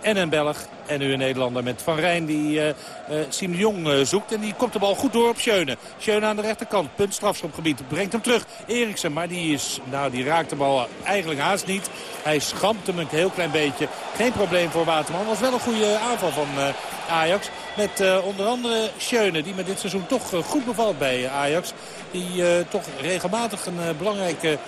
en een Belg. En nu een Nederlander met Van Rijn die uh, uh, Siem de Jong uh, zoekt. En die komt de bal goed door op Schöne. Schöne aan de rechterkant. Punt strafschopgebied. Brengt hem terug. Eriksen. Maar die, is, nou, die raakt de bal eigenlijk haast niet. Hij schampt hem een heel klein beetje. Geen probleem voor Waterman. Was wel een goede aanval van Ajax. Met onder andere Schöne. Die met dit seizoen toch goed bevalt bij Ajax. Die toch regelmatig een belangrijke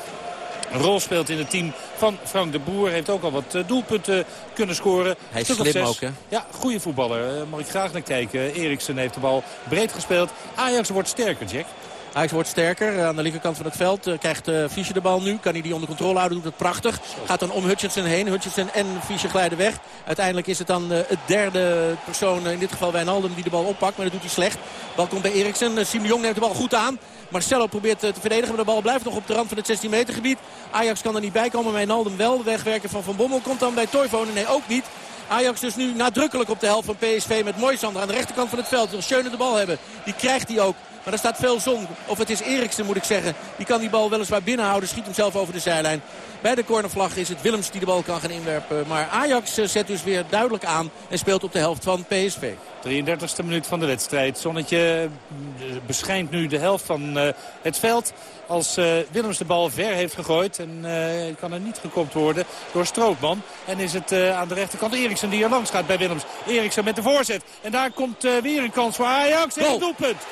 rol speelt in het team van Frank de Boer. Heeft ook al wat eh, doelpunten kunnen scoren. Hij is slim ook, hè? Ja, goede voetballer. Uh, mag ik graag naar kijken. Eriksen heeft de bal breed gespeeld. Ajax wordt sterker, Jack. Ajax wordt sterker eh, aan de linkerkant van het veld. krijgt uh, Fischer de bal nu. Kan hij die onder controle houden. Doet het prachtig. Gaat dan om Hutchinson heen. Hutchinson en Fischer glijden weg. Uiteindelijk is het dan het derde persoon. in dit geval Wijnaldum die de bal oppakt. Maar dat doet hij slecht. Bal komt bij Eriksen. Uh, Jong neemt de bal goed aan. Marcelo probeert te verdedigen. Maar de bal blijft nog op de rand van het 16 meter gebied. Ajax kan er niet bij komen. Wijnaldum wel. De wegwerker van Van Bommel komt dan bij Toivonen. Nee, ook niet. Ajax dus nu nadrukkelijk op de helft van PSV met Moisander aan de rechterkant van het veld. Wil Schöne de bal hebben. Die krijgt hij ook. Maar er staat veel zon. Of het is Eriksen moet ik zeggen. Die kan die bal weliswaar binnenhouden. Schiet hem zelf over de zijlijn. Bij de cornervlag is het Willems die de bal kan gaan inwerpen. Maar Ajax eh, zet dus weer duidelijk aan. En speelt op de helft van PSV. 33e minuut van de wedstrijd. Zonnetje eh, beschijnt nu de helft van uh, het veld. Als uh, Willems de bal ver heeft gegooid. En uh, kan er niet gekopt worden door Strootman. En is het aan de rechterkant Eriksen die er langs gaat bij Willems. Eriksen met de voorzet. En daar komt weer een kans voor Ajax. En doelpunt.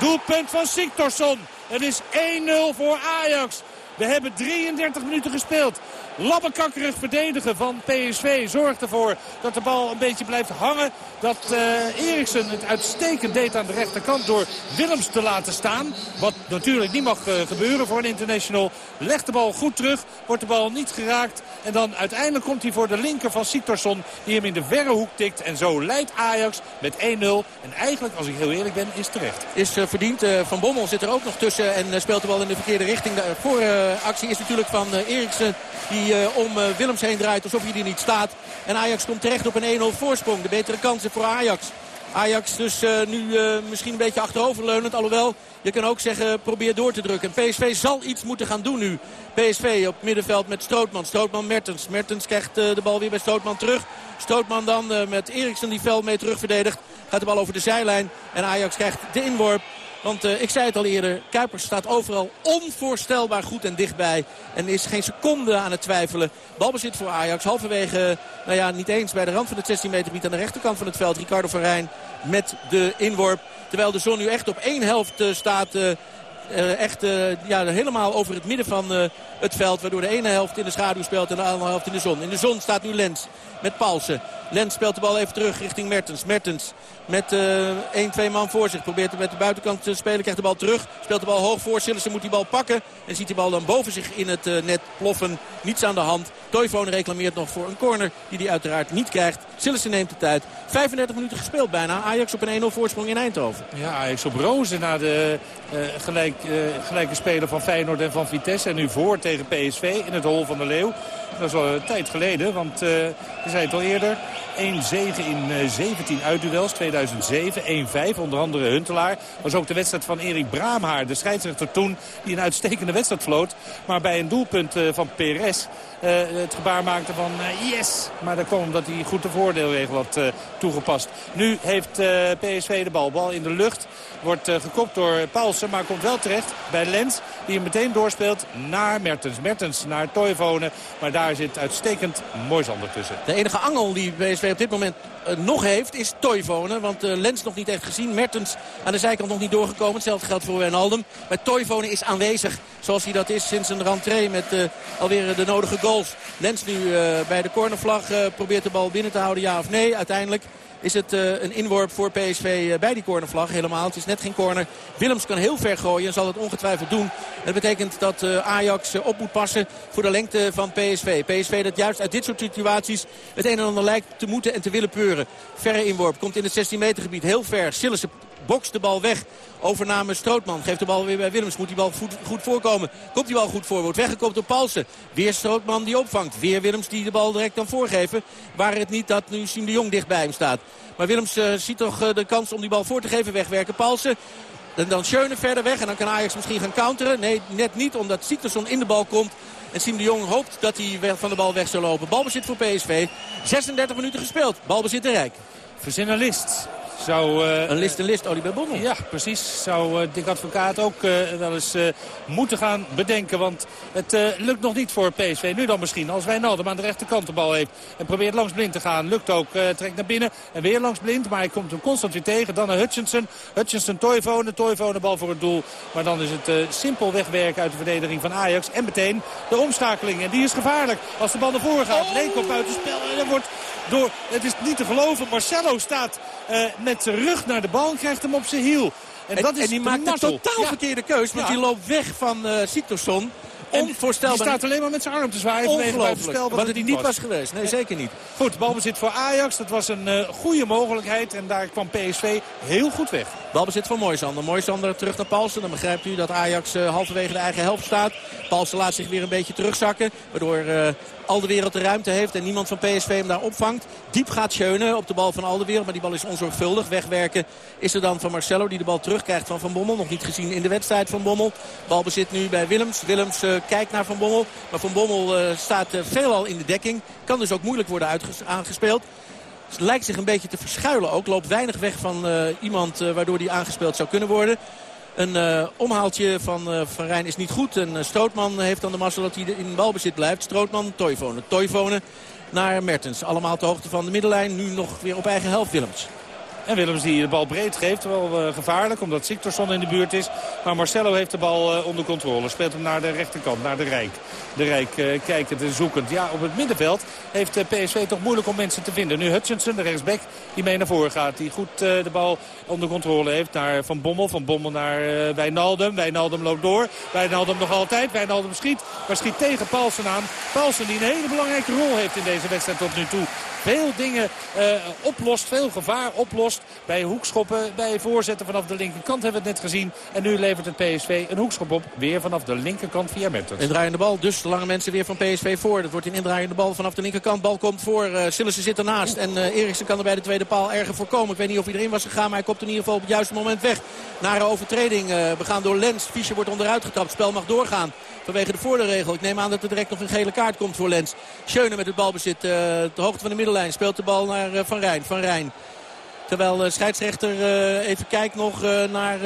Doelpunt van Siktorsson. Het is 1-0 voor Ajax. We hebben 33 minuten gespeeld. Labbekakkerig verdedigen van PSV zorgt ervoor dat de bal een beetje blijft hangen. Dat uh, Eriksen het uitstekend deed aan de rechterkant door Willems te laten staan. Wat natuurlijk niet mag uh, gebeuren voor een international. Legt de bal goed terug, wordt de bal niet geraakt. En dan uiteindelijk komt hij voor de linker van Siktorsson die hem in de verre hoek tikt. En zo leidt Ajax met 1-0. En eigenlijk, als ik heel eerlijk ben, is terecht. Is uh, verdiend. Van Bommel zit er ook nog tussen en speelt de bal in de verkeerde richting. De vooractie is natuurlijk van Eriksen die om Willems heen draait alsof hij er niet staat. En Ajax komt terecht op een 1-0 voorsprong. De betere kansen voor Ajax. Ajax dus uh, nu misschien een beetje achteroverleunend. Alhoewel, je kan ook zeggen, probeer door te drukken. En PSV zal iets moeten gaan doen nu. PSV op middenveld met Strootman. Strootman Mertens. Mertens krijgt de bal weer bij Strootman terug. Strootman dan met Eriksen die veld mee terug verdedigt. Gaat de bal over de zijlijn. En Ajax krijgt de inworp. Want uh, ik zei het al eerder, Kuipers staat overal onvoorstelbaar goed en dichtbij. En is geen seconde aan het twijfelen. Balbezit voor Ajax, halverwege, nou ja, niet eens bij de rand van het 16 meter gebied aan de rechterkant van het veld. Ricardo van met de inworp. Terwijl de zon nu echt op één helft uh, staat... Uh, echt ja, helemaal over het midden van het veld. Waardoor de ene helft in de schaduw speelt en de andere helft in de zon. In de zon staat nu Lens met Paulsen. Lens speelt de bal even terug richting Mertens. Mertens met uh, 1, 2 man voor zich. Probeert met de buitenkant te spelen. Krijgt de bal terug. Speelt de bal hoog voor. Sillissen moet die bal pakken. En ziet die bal dan boven zich in het uh, net ploffen. Niets aan de hand. Toivonen reclameert nog voor een corner die hij uiteraard niet krijgt. Sillissen neemt de tijd. 35 minuten gespeeld bijna. Ajax op een 1-0 voorsprong in Eindhoven. Ja, Ajax op rozen na de uh, gelijk, gelijke speler van Feyenoord en van Vitesse. En nu voor tegen PSV in het hol van de Leeuw. Dat is al een tijd geleden, want uh, je zei het al eerder. 1 zege in 17 uitduels, 2007, 1-5. Onder andere Huntelaar. was ook de wedstrijd van Erik Braamhaar, de scheidsrechter toen... die een uitstekende wedstrijd floot. Maar bij een doelpunt van Perez het gebaar maakte van yes. Maar dat kwam omdat hij goed de voordeelregel had uh, toegepast. Nu heeft PSV de bal. Bal in de lucht. Wordt gekopt door Paulsen. Maar komt wel terecht bij Lens. Die hem meteen doorspeelt naar Mertens. Mertens naar Toivonen. Maar daar zit uitstekend Moisander tussen. De enige angel die PSV op dit moment nog heeft is Toivonen. Want Lens nog niet echt gezien. Mertens aan de zijkant nog niet doorgekomen. Hetzelfde geldt voor Wijnaldum. Maar Toivonen is aanwezig. Zoals hij dat is sinds een rentree met alweer de nodige goal Lens nu uh, bij de cornervlag uh, probeert de bal binnen te houden, ja of nee. Uiteindelijk is het uh, een inworp voor PSV bij die cornervlag. Helemaal, het is net geen corner. Willems kan heel ver gooien en zal het ongetwijfeld doen. Dat betekent dat Ajax op moet passen voor de lengte van PSV. PSV dat juist uit dit soort situaties het een en ander lijkt te moeten en te willen peuren. Verre inworp, komt in het 16 meter gebied heel ver. Sillissen bokst de bal weg. Overname Strootman geeft de bal weer bij Willems. Moet die bal goed, voorkomen. Komt die bal goed voor. Wordt weggekopt door Palsen. Weer Strootman die opvangt. Weer Willems die de bal direct kan voorgeven. Waar het niet dat nu Siem de Jong dicht bij hem staat. Maar Willems uh, ziet toch uh, de kans om die bal voor te geven. Wegwerken Palsen. En dan Schöne verder weg. En dan kan Ajax misschien gaan counteren. Nee, net niet. Omdat Siktersson in de bal komt. En Siem de Jong hoopt dat hij van de bal weg zal lopen. Balbezit voor PSV. 36 minuten gespeeld. Balbezit de Rijk. Verzinnalist zou, uh, een list en list, Oliver Bommel. Ja, precies. Zou uh, Dick Advocaat ook uh, wel eens moeten gaan bedenken. Want het lukt nog niet voor PSV. Nu dan misschien, als Wijnaldum aan de rechterkant de bal heeft. En probeert langs Blind te gaan. Lukt ook, trekt naar binnen. En weer langs Blind, maar hij komt hem constant weer tegen. Dan naar Hutchinson. Hutchinson, Toivonen. Toivonen, bal voor het doel. Maar dan is het simpel wegwerken uit de verdediging van Ajax. En meteen de omschakeling. En die is gevaarlijk. Als de bal naar voren gaat, oh. Leen komt buitenspel. En dan wordt door, het is niet te geloven, Marcelo staat met met zijn rug naar de bal en krijgt hem op zijn hiel. En, dat is en die maakt een totaal verkeerde keus. Want die loopt weg van uh, Onvoorstelbaar. Die staat alleen maar met zijn arm te zwaaien. Ongelooflijk. Wat, wat het niet was. was geweest. Nee, zeker niet. Goed, balbezit voor Ajax. Dat was een uh, goede mogelijkheid. En daar kwam PSV heel goed weg. Balbezit voor Moisander. Moisander terug naar Paulsen. Dan begrijpt u dat Ajax uh, halverwege de eigen helft staat. Paulsen laat zich weer een beetje terugzakken. Waardoor uh, al de wereld de ruimte heeft en niemand van PSV hem daar opvangt. Diep gaat Schöne op de bal van al wereld. Maar die bal is onzorgvuldig. Wegwerken is er dan van Marcelo die de bal terugkrijgt van Van Bommel. Nog niet gezien in de wedstrijd van Bommel. Balbezit nu bij Willems. Willems kijkt naar Van Bommel. Maar Van Bommel staat uh, veelal in de dekking. Kan dus ook moeilijk worden aangespeeld. Het lijkt zich een beetje te verschuilen ook. Loopt weinig weg van uh, iemand waardoor hij aangespeeld zou kunnen worden. Een omhaaltje van Van Rijn is niet goed. En Strootman heeft dan de massa dat hij in balbezit blijft. Strootman, Toivonen. Toivonen naar Mertens. Allemaal ter hoogte van de middenlijn. Nu nog weer op eigen helft Willems. En Willems die de bal breed geeft. Wel uh, gevaarlijk omdat Siktorsson in de buurt is. Maar Marcelo heeft de bal uh, onder controle. Speelt hem naar de rechterkant, naar de Rijk. De Rijk uh, kijkend en zoekend. Ja, op het middenveld heeft PSV toch moeilijk om mensen te vinden. Nu Hutchinson, de rechtsback, die mee naar voren gaat. Die goed de bal onder controle heeft naar Van Bommel. Van Bommel naar Wijnaldum. Wijnaldum loopt door. Wijnaldum nog altijd. Wijnaldum schiet. Maar schiet tegen Paulsen aan. Paulsen die een hele belangrijke rol heeft in deze wedstrijd tot nu toe veel dingen uh, oplost. Veel gevaar oplost. Bij hoekschoppen, bij voorzetten vanaf de linkerkant hebben we het net gezien. En nu levert het PSV een hoekschop op. Weer vanaf de linkerkant via Mertens. Indraaiende bal. Dus de lange mensen weer van PSV voor. Dat wordt een indraaiende bal vanaf de linkerkant. Bal komt voor. Uh, Sillissen zit ernaast. En uh, Eriksen kan er bij de tweede paal erger voorkomen. Ik weet niet of hij erin was gegaan. Maar hij komt in ieder geval op het juiste moment weg. Naar overtreding. Uh, begaan door Lens. Fischer wordt onderuit getrapt. Spel mag doorgaan. Vanwege de voordeelregel. Ik neem aan dat er direct nog een gele kaart komt voor Lens. Schöne met het balbezit. Uh, de hoogte van de middenlijn. Speelt de bal naar uh, Van Rijn. Van Rijn. Terwijl de scheidsrechter uh, even kijkt nog naar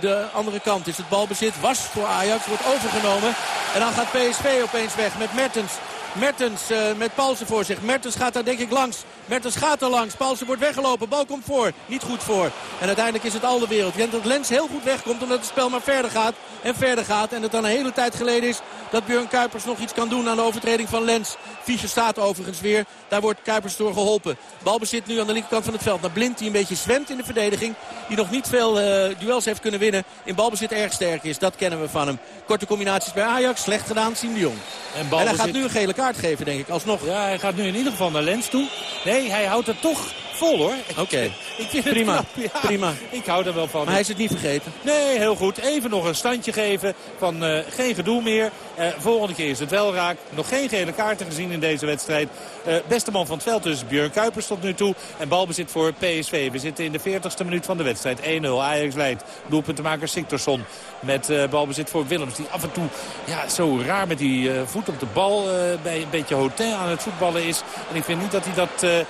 de andere kant. Is het balbezit was voor Ajax. Wordt overgenomen. En dan gaat PSV opeens weg met Mertens. Mertens uh, met Paulsen voor zich. Mertens gaat daar denk ik langs. Mertens gaat er langs. Paulsen wordt weggelopen. Bal komt voor. Niet goed voor. En uiteindelijk is het al de wereld. Ik denk dat Lens heel goed wegkomt omdat het spel maar verder gaat. En verder gaat. En het dan een hele tijd geleden is dat Björn Kuipers nog iets kan doen aan de overtreding van Lens. Fischer staat overigens weer. Daar wordt Kuipers door geholpen. Balbezit nu aan de linkerkant van het veld. Naar Blind die een beetje zwemt in de verdediging. Die nog niet veel uh, duels heeft kunnen winnen. In balbezit erg sterk is. Dat kennen we van hem. Korte combinaties bij Ajax. Slecht gedaan. Siem de Jong. En, en hij gaat nu een gele kaart geven denk ik. Alsnog. Ja, hij gaat nu in ieder geval naar Lens toe. Nee, hij houdt het toch vol hoor. Oké, prima. prima. Ik hou er wel van. Maar hij is het niet vergeten. Nee, heel goed. Even nog een standje geven van uh, geen gedoe meer. Uh, volgende keer is het wel raak. Nog geen gele kaarten gezien in deze wedstrijd. Uh, beste man van het veld dus Björn Kuipers tot nu toe. En balbezit voor PSV. We zitten in de 40ste minuut van de wedstrijd. 1-0. Ajax leidt. Doelpuntenmaker Siktorsson. Met uh, balbezit voor Willems. Die af en toe ja, zo raar met die voet op de bal bij een beetje hotel aan het voetballen is. En ik vind niet dat hij dat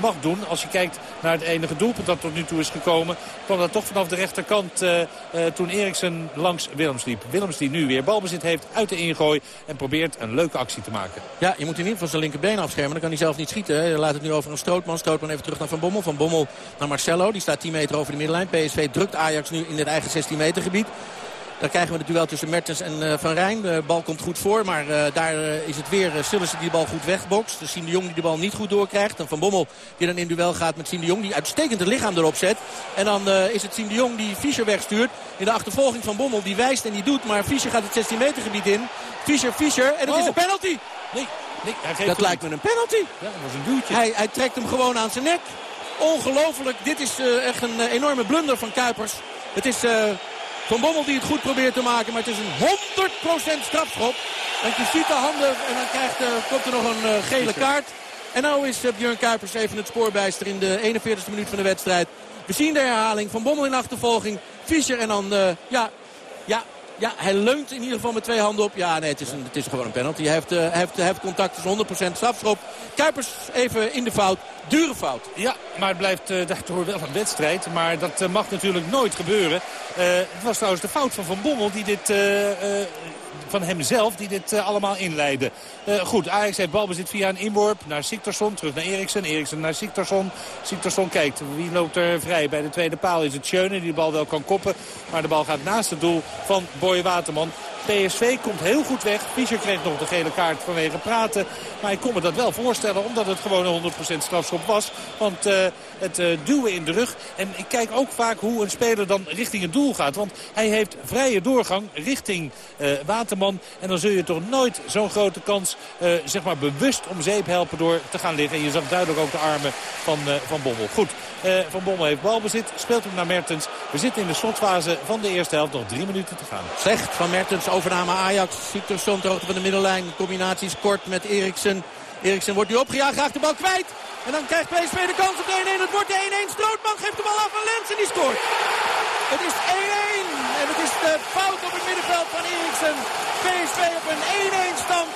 mag doen. Als je kijkt naar het enige doelpunt dat tot nu toe is gekomen... kwam dat toch vanaf de rechterkant toen Eriksen langs Willems liep. Willems die nu weer balbezit heeft uit de ingooi. En probeert een leuke actie te maken. Ja, je moet in ieder geval zijn linkerbeen afschermen. Dan kan hij zelf niet schieten. Hij laat het nu over een Strootman. Strootman even terug naar Van Bommel. Van Bommel naar Marcelo. Die staat 10 meter over de middenlijn. PSV drukt Ajax nu in het eigen 16 meter gebied. Dan krijgen we het duel tussen Mertens en uh, Van Rijn. De bal komt goed voor, maar uh, daar uh, is het weer Sillissen die de bal goed wegbokst. Dus Sien de Jong die de bal niet goed doorkrijgt. En Van Bommel die dan in duel gaat met Sien de Jong. Die uitstekend het lichaam erop zet. En dan is het Sien de Jong die Fischer wegstuurt. In de achtervolging van Bommel. Die wijst en die doet. Maar Fischer gaat het 16 meter gebied in. Fischer, Fischer. En het is oh. een penalty. Nee, nee dat lijkt me een penalty. Ja, dat was een duwtje. Hij, hij trekt hem gewoon aan zijn nek. Ongelooflijk. Dit is echt een enorme blunder van Kuipers. Het is van Bommel die het goed probeert te maken. Maar het is een 100% strafschop. Want je ziet de handen en dan krijgt, uh, komt er nog een uh, gele kaart. En nou is uh, Björn Kuipers even het spoorbijster in de 41e minuut van de wedstrijd. We zien de herhaling van Bommel in achtervolging. Fischer en dan, ja, ja, ja, hij leunt in ieder geval met twee handen op. Ja, nee, het is, het is gewoon een penalty. Hij heeft, uh, heeft, heeft contact, is 100% strafschop. Kuipers even in de fout. Dure fout. Ja, maar het blijft uh, daardoor wel een wedstrijd. Maar dat uh, mag natuurlijk nooit gebeuren. het was trouwens de fout van Van Bommel die dit van hemzelf die dit uh, allemaal inleidde. Uh, goed, Ajax heeft balbezit via een inworp naar Siktorsson. Terug naar Eriksen. Eriksen naar Siktorsson. Siktorsson kijkt. Wie loopt er vrij? Bij de tweede paal is het Schöne die de bal wel kan koppen. Maar de bal gaat naast het doel van Boy Waterman. PSV komt heel goed weg. Fischer kreeg nog de gele kaart vanwege praten. Maar ik kon me dat wel voorstellen omdat het gewoon een 100% strafschop was. Want uh, het uh, duwen in de rug. En ik kijk ook vaak hoe een speler dan richting het doel gaat. Want hij heeft vrije doorgang richting uh, Waterman. En dan zul je toch nooit zo'n grote kans zeg maar bewust om zeep helpen door te gaan liggen. En je zag duidelijk ook de armen van, van Bommel. Goed, Van Bommel heeft balbezit. Speelt hem naar Mertens. We zitten in de slotfase van de eerste helft. Nog drie minuten te gaan. Slecht van Mertens overname Ajax. Siktersson ter hoogte van de middenlijn. Combinaties kort met Eriksen. Eriksen wordt nu opgejaagd, graag de bal kwijt. En dan krijgt PSV de kans op de 1-1. Het wordt de 1-1. Strootman geeft de bal af aan Lens en die scoort. Het is 1-1. En het is de fout op het middenveld van Eriksen. PSV op een 1-1 stand.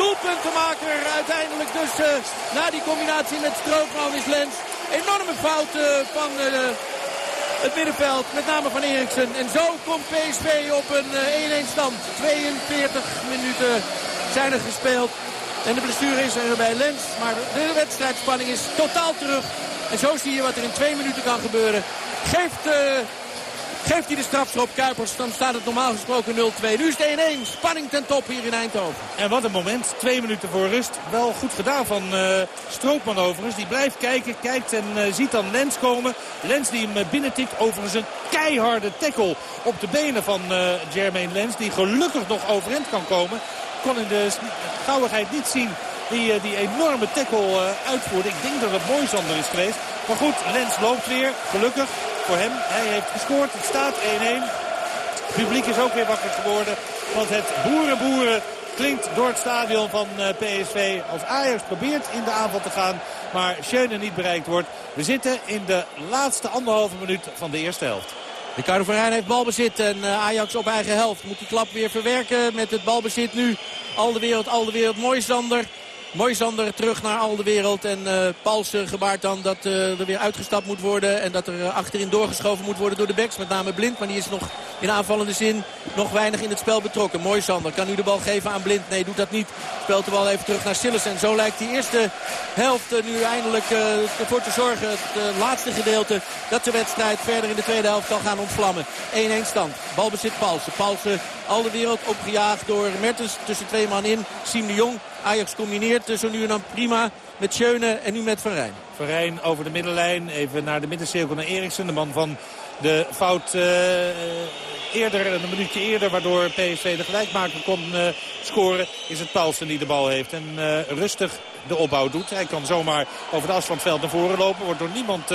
Doelpuntenmaker uiteindelijk dus uh, na die combinatie met Strootman is Lens. Enorme fout uh, van... Uh, het middenveld, met name van Eriksen. En zo komt PSV op een 1-1 eh, stand. 42 minuten zijn er gespeeld. En de blessure is er bij Lens. Maar de wedstrijdspanning is totaal terug. En zo zie je wat er in twee minuten kan gebeuren. Geeft... Uh, Geeft hij de strafschop Kuipers, dan staat het normaal gesproken 0-2. Nu is het 1-1. Spanning ten top hier in Eindhoven. En wat een moment. Twee minuten voor rust. Wel goed gedaan van uh, Stroopman overigens. Die blijft kijken, kijkt en uh, ziet dan Lens komen. Lens die hem binnentikt. Overigens een keiharde tackle op de benen van uh, Jermaine Lens. Die gelukkig nog overeind kan komen. Kon in de gauwigheid niet zien die, die enorme tackle uitvoerde. Ik denk dat het mooi zonder is geweest. Maar goed, Lens loopt weer. Gelukkig voor hem. Hij heeft gescoord. Het staat 1-1. Het publiek is ook weer wakker geworden. Want het boeren-boeren klinkt door het stadion van eh, PSV. Als Ajax probeert in de aanval te gaan. Maar Schöne niet bereikt wordt. We zitten in de laatste anderhalve minuut van de eerste helft. Ricardo Verheyen heeft balbezit en eh, Ajax op eigen helft. Moet die klap weer verwerken met het balbezit nu. Al de wereld, al de wereld. Mooi Zander terug naar al de wereld. En uh, Paulsen gebaart dan dat uh, er weer uitgestapt moet worden. En dat er uh, achterin doorgeschoven moet worden door de backs. Met name Blind. Maar die is nog in aanvallende zin nog weinig in het spel betrokken. Mooi Zander kan nu de bal geven aan Blind. Nee, doet dat niet. Speelt de bal even terug naar Sillis. En zo lijkt die eerste helft nu eindelijk ervoor te zorgen. Het laatste gedeelte dat de wedstrijd verder in de tweede helft kan gaan ontvlammen. 1-1 stand. Balbezit Paulsen. Paulsen al de wereld opgejaagd door Mertens tussen twee man in. Siem de Jong Ajax combineert zo nu en dan prima met Schöne en nu met Van Rijn. Van Rijn over de middenlijn. Even naar de middencirkel naar Eriksen. De man van de fout uh, eerder, een minuutje eerder. Waardoor PSV de gelijkmaker kon uh, scoren. Is het Paulsen die de bal heeft. En uh, rustig de opbouw doet. Hij kan zomaar over de het veld naar voren lopen. Wordt door niemand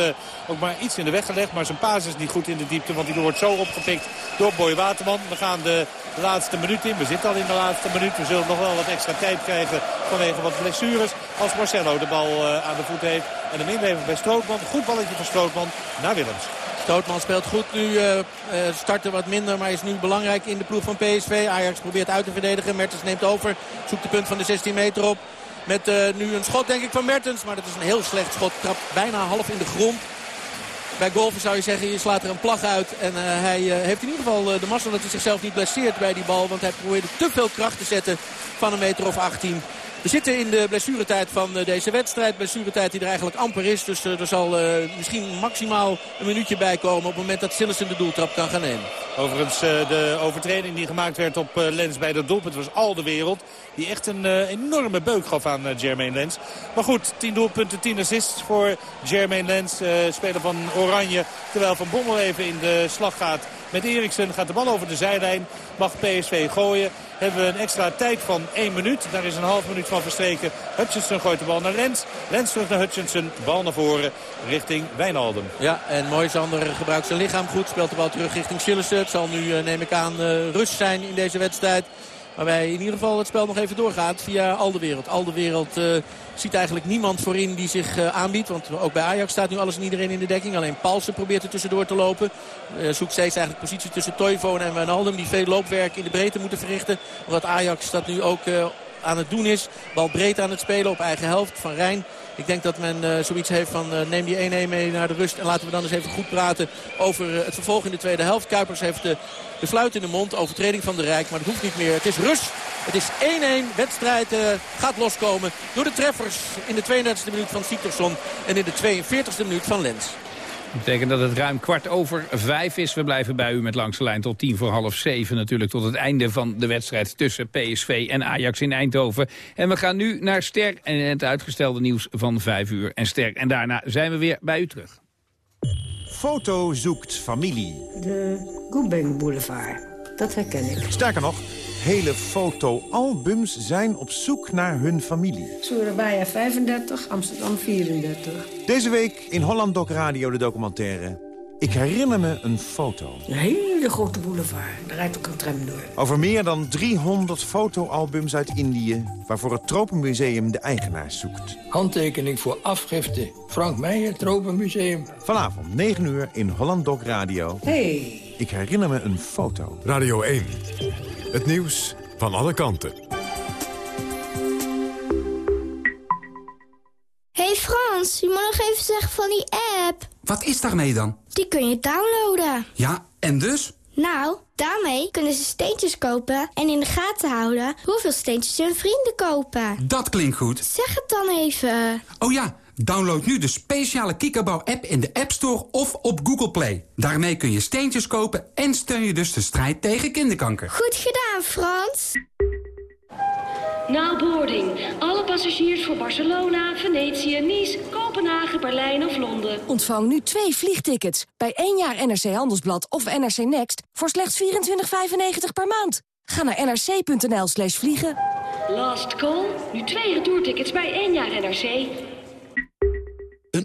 ook maar iets in de weg gelegd. Maar zijn paas is niet goed in de diepte. Want die wordt zo opgepikt door Boy Waterman. We gaan de laatste minuut in. We zitten al in de laatste minuut. We zullen nog wel wat extra tijd krijgen vanwege wat blessures. Als Marcelo de bal aan de voet heeft. En hem inlevert bij Strootman. Goed balletje van Strootman naar Willems. Strootman speelt goed nu, uh, starten wat minder, maar is nu belangrijk in de ploeg van PSV. Ajax probeert uit te verdedigen, Mertens neemt over, zoekt de punt van de 16 meter op. Met uh, nu een schot denk ik van Mertens. Maar dat is een heel slecht schot. Trapt bijna half in de grond. Bij golfen zou je zeggen, je slaat er een plag uit. En hij heeft in ieder geval de massa dat hij zichzelf niet blesseert bij die bal. Want hij probeerde te veel kracht te zetten van een meter of 18. We zitten in de blessuretijd van deze wedstrijd. Blessuretijd die er eigenlijk amper is. Dus er zal uh, misschien maximaal een minuutje bij komen... op het moment dat Sillissen de doeltrap kan gaan nemen. Overigens de overtreding die gemaakt werd op Lens bij de doelpunt was al de wereld. Die echt een enorme beuk gaf aan Jermaine Lens. Maar goed, 10 doelpunten, 10 assists voor Jermaine Lens. Speler van Oranje. Terwijl Van Bommel even in de slag gaat met Eriksen. Gaat de bal over de zijlijn. Mag PSV gooien. Hebben we een extra tijd van 1 minuut. Daar is een half minuut van verstreken. Hutchinson gooit de bal naar Lens. Lens terug naar Hutchinson. Bal naar voren richting Wijnaldum. Ja, en Moisander gebruikt zijn lichaam goed. Speelt de bal terug richting Sillissen. Het zal nu, neem ik aan, rust zijn in deze wedstrijd. Waarbij in ieder geval het spel nog even doorgaat via Aldewereld. Aldewereld uh, ziet eigenlijk niemand voorin die zich uh, aanbiedt. Want ook bij Ajax staat nu alles en iedereen in de dekking. Alleen Paulsen probeert er tussendoor te lopen. Uh, zoekt steeds eigenlijk positie tussen Toivonen en Wijnaldum. Die veel loopwerk in de breedte moeten verrichten. Omdat Ajax dat nu ook aan het doen is. Bal breed aan het spelen op eigen helft van Rijn. Ik denk dat men uh, zoiets heeft van uh, neem die 1-1 mee naar de rust. En laten we dan eens even goed praten over uh, het vervolg in de tweede helft. Kuipers heeft de, de fluit in de mond. Overtreding van de Rijk. Maar dat hoeft niet meer. Het is rust. Het is 1-1. Wedstrijd gaat loskomen door de treffers in de 32e minuut van Sietersson. En in de 42e minuut van Lens. Dat betekent dat het ruim kwart over vijf is. We blijven bij u met langs de lijn tot tien voor half zeven natuurlijk. Tot het einde van de wedstrijd tussen PSV en Ajax in Eindhoven. En we gaan nu naar Ster en het uitgestelde nieuws van vijf uur. En Ster. En daarna zijn we weer bij u terug. Foto zoekt familie. De Goebeng Boulevard. Dat herken ik. Sterker nog, Hele fotoalbums zijn op zoek naar hun familie. Surabaya 35, Amsterdam 34. Deze week in Holland Doc Radio de documentaire... Ik herinner me een foto. Een hele grote boulevard. Daar rijdt ook een tram door. Over meer dan 300 fotoalbums uit Indië... waarvoor het Tropenmuseum de eigenaars zoekt. Handtekening voor afgifte. Frank Meijer, Tropenmuseum. Vanavond 9 uur in Holland Doc Radio. Hey. Ik herinner me een foto. Radio 1. Het nieuws van alle kanten. hey Frans, je moet nog even zeggen van die app. Wat is daarmee dan? Die kun je downloaden. Ja, en dus? Nou, daarmee kunnen ze steentjes kopen en in de gaten houden hoeveel steentjes hun vrienden kopen. Dat klinkt goed. Zeg het dan even. Oh ja, Download nu de speciale Kikkerbouw-app in de App Store of op Google Play. Daarmee kun je steentjes kopen en steun je dus de strijd tegen kinderkanker. Goed gedaan, Frans. Na boarding. Alle passagiers voor Barcelona, Venetië, Nice, Kopenhagen, Berlijn of Londen. Ontvang nu twee vliegtickets bij één jaar NRC Handelsblad of NRC Next voor slechts 24,95 per maand. Ga naar nrc.nl slash vliegen. Last call. Nu twee retourtickets bij één jaar NRC.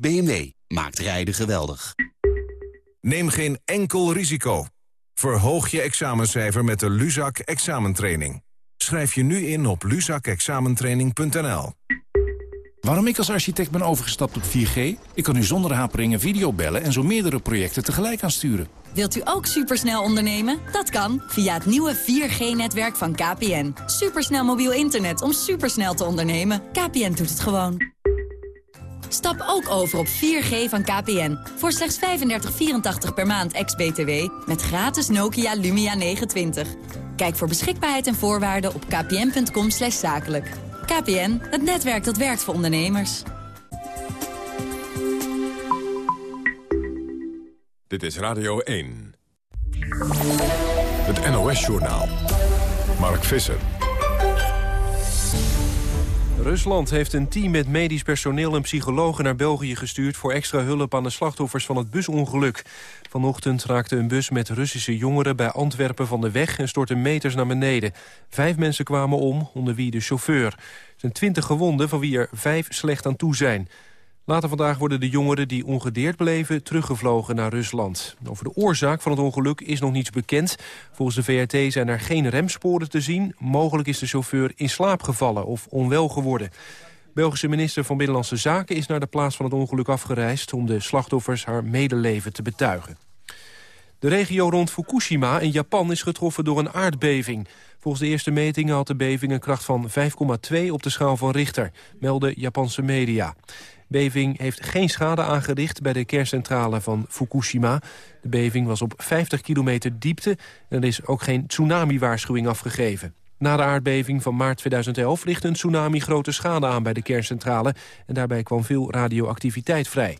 BMW maakt rijden geweldig. Neem geen enkel risico. Verhoog je examencijfer met de Luzak examentraining. Schrijf je nu in op luzakexamentraining.nl. Waarom ik als architect ben overgestapt op 4G? Ik kan nu zonder haperingen video bellen en zo meerdere projecten tegelijk aansturen. Wilt u ook supersnel ondernemen? Dat kan via het nieuwe 4G-netwerk van KPN. Supersnel mobiel internet om supersnel te ondernemen. KPN doet het gewoon. Stap ook over op 4G van KPN. Voor slechts 35,84 per maand ex-BTW. Met gratis Nokia Lumia 920. Kijk voor beschikbaarheid en voorwaarden op kpn.com zakelijk. KPN, het netwerk dat werkt voor ondernemers. Dit is Radio 1. Het NOS-journaal. Mark Visser. Rusland heeft een team met medisch personeel en psychologen naar België gestuurd... voor extra hulp aan de slachtoffers van het busongeluk. Vanochtend raakte een bus met Russische jongeren bij Antwerpen van de weg... en stortte meters naar beneden. Vijf mensen kwamen om, onder wie de chauffeur. Er zijn twintig gewonden, van wie er vijf slecht aan toe zijn. Later vandaag worden de jongeren die ongedeerd bleven teruggevlogen naar Rusland. Over de oorzaak van het ongeluk is nog niets bekend. Volgens de VRT zijn er geen remsporen te zien. Mogelijk is de chauffeur in slaap gevallen of onwel geworden. Belgische minister van Binnenlandse Zaken is naar de plaats van het ongeluk afgereisd... om de slachtoffers haar medeleven te betuigen. De regio rond Fukushima in Japan is getroffen door een aardbeving. Volgens de eerste metingen had de beving een kracht van 5,2 op de schaal van Richter, melden Japanse media beving heeft geen schade aangericht bij de kerncentrale van Fukushima. De beving was op 50 kilometer diepte en er is ook geen tsunami-waarschuwing afgegeven. Na de aardbeving van maart 2011 richtte een tsunami grote schade aan bij de kerncentrale... en daarbij kwam veel radioactiviteit vrij.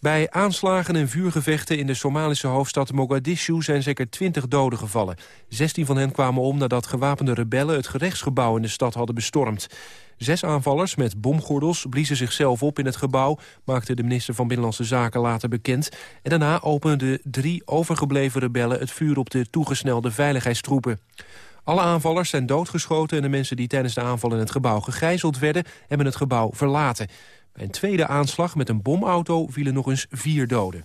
Bij aanslagen en vuurgevechten in de Somalische hoofdstad Mogadishu zijn zeker 20 doden gevallen. 16 van hen kwamen om nadat gewapende rebellen het gerechtsgebouw in de stad hadden bestormd. Zes aanvallers met bomgordels bliezen zichzelf op in het gebouw... maakte de minister van Binnenlandse Zaken later bekend. En daarna openden drie overgebleven rebellen het vuur op de toegesnelde veiligheidstroepen. Alle aanvallers zijn doodgeschoten en de mensen die tijdens de aanval in het gebouw gegijzeld werden... hebben het gebouw verlaten. Bij een tweede aanslag met een bomauto vielen nog eens vier doden.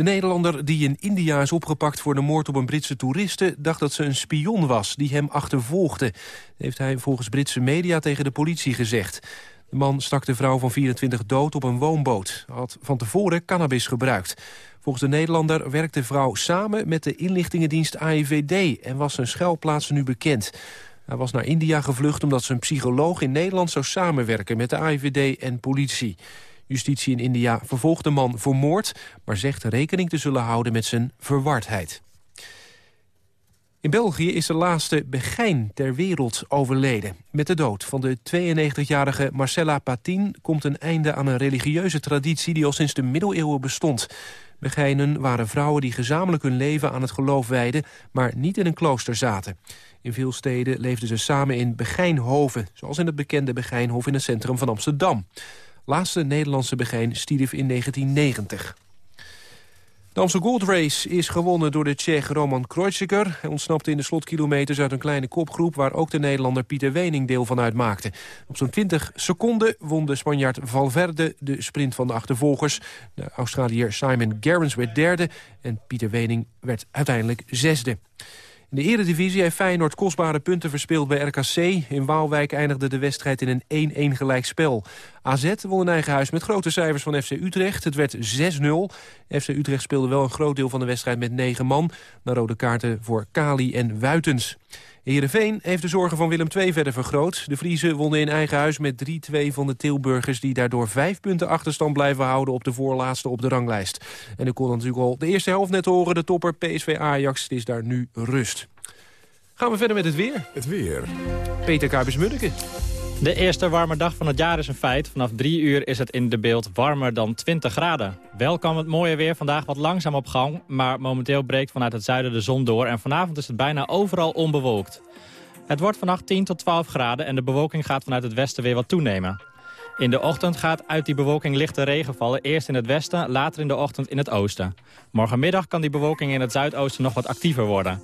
De Nederlander die in India is opgepakt voor de moord op een Britse toeriste... dacht dat ze een spion was die hem achtervolgde. heeft hij volgens Britse media tegen de politie gezegd. De man stak de vrouw van 24 dood op een woonboot. Had van tevoren cannabis gebruikt. Volgens de Nederlander werkt de vrouw samen met de inlichtingendienst AIVD... en was zijn schuilplaats nu bekend. Hij was naar India gevlucht omdat zijn psycholoog in Nederland zou samenwerken... met de AIVD en politie. Justitie in India vervolgt de man voor moord... maar zegt rekening te zullen houden met zijn verwardheid. In België is de laatste begijn ter wereld overleden. Met de dood van de 92-jarige Marcella Patin komt een einde aan een religieuze traditie die al sinds de middeleeuwen bestond. Begijnen waren vrouwen die gezamenlijk hun leven aan het geloof wijden, maar niet in een klooster zaten. In veel steden leefden ze samen in Begijnhoven, zoals in het bekende Begijnhof in het centrum van Amsterdam. Laatste Nederlandse begijn stierf in 1990. De Gold Race is gewonnen door de Tsjech Roman Kreuziger. Hij ontsnapte in de slotkilometers uit een kleine kopgroep... waar ook de Nederlander Pieter Wening deel van uitmaakte. Op zo'n 20 seconden won de Spanjaard Valverde de sprint van de achtervolgers. De Australiër Simon Gerrans werd derde en Pieter Wening werd uiteindelijk zesde. In de eredivisie heeft Feyenoord kostbare punten verspeeld bij RKC. In Waalwijk eindigde de wedstrijd in een 1-1 gelijkspel. AZ won in eigen huis met grote cijfers van FC Utrecht. Het werd 6-0. FC Utrecht speelde wel een groot deel van de wedstrijd met 9 man. Na rode kaarten voor Kali en Wuitens. Heerenveen heeft de zorgen van Willem II verder vergroot. De Vriezen wonnen in eigen huis met 3-2 van de Tilburgers... die daardoor vijf punten achterstand blijven houden op de voorlaatste op de ranglijst. En u kon natuurlijk al de eerste helft net horen. De topper PSV Ajax, het is daar nu rust. Gaan we verder met het weer. Het weer. Peter Kuipers-Munneke. De eerste warme dag van het jaar is een feit. Vanaf drie uur is het in de beeld warmer dan 20 graden. Wel kwam het mooie weer vandaag wat langzaam op gang... maar momenteel breekt vanuit het zuiden de zon door... en vanavond is het bijna overal onbewolkt. Het wordt vannacht 10 tot 12 graden... en de bewolking gaat vanuit het westen weer wat toenemen. In de ochtend gaat uit die bewolking lichte regen vallen. Eerst in het westen, later in de ochtend in het oosten. Morgenmiddag kan die bewolking in het zuidoosten nog wat actiever worden.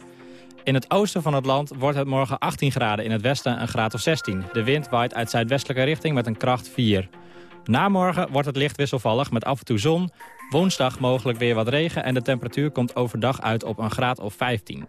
In het oosten van het land wordt het morgen 18 graden, in het westen een graad of 16. De wind waait uit zuidwestelijke richting met een kracht 4. Na morgen wordt het licht wisselvallig met af en toe zon. Woensdag mogelijk weer wat regen en de temperatuur komt overdag uit op een graad of 15.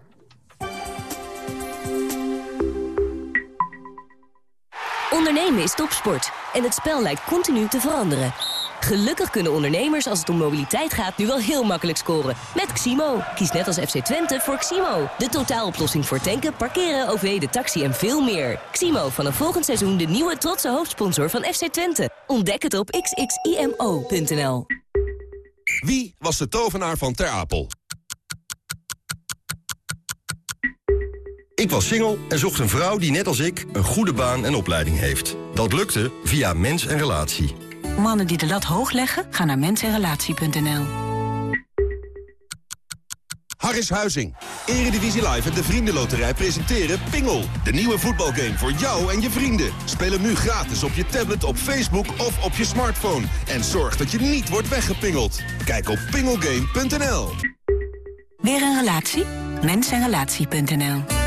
Ondernemen is topsport en het spel lijkt continu te veranderen. Gelukkig kunnen ondernemers als het om mobiliteit gaat nu wel heel makkelijk scoren. Met Ximo. Kies net als FC Twente voor Ximo. De totaaloplossing voor tanken, parkeren, OV, de taxi en veel meer. Ximo, vanaf volgend seizoen de nieuwe trotse hoofdsponsor van FC Twente. Ontdek het op xximo.nl. Wie was de tovenaar van Ter Apel? Ik was single en zocht een vrouw die net als ik een goede baan en opleiding heeft. Dat lukte via Mens en Relatie. Mannen die de lat hoog leggen, gaan naar mensenrelatie.nl. Harris Huizing, Eredivisie Live en de Vriendenloterij presenteren Pingel. De nieuwe voetbalgame voor jou en je vrienden. Speel hem nu gratis op je tablet, op Facebook of op je smartphone. En zorg dat je niet wordt weggepingeld. Kijk op pingelgame.nl. Weer een relatie? Mensenrelatie.nl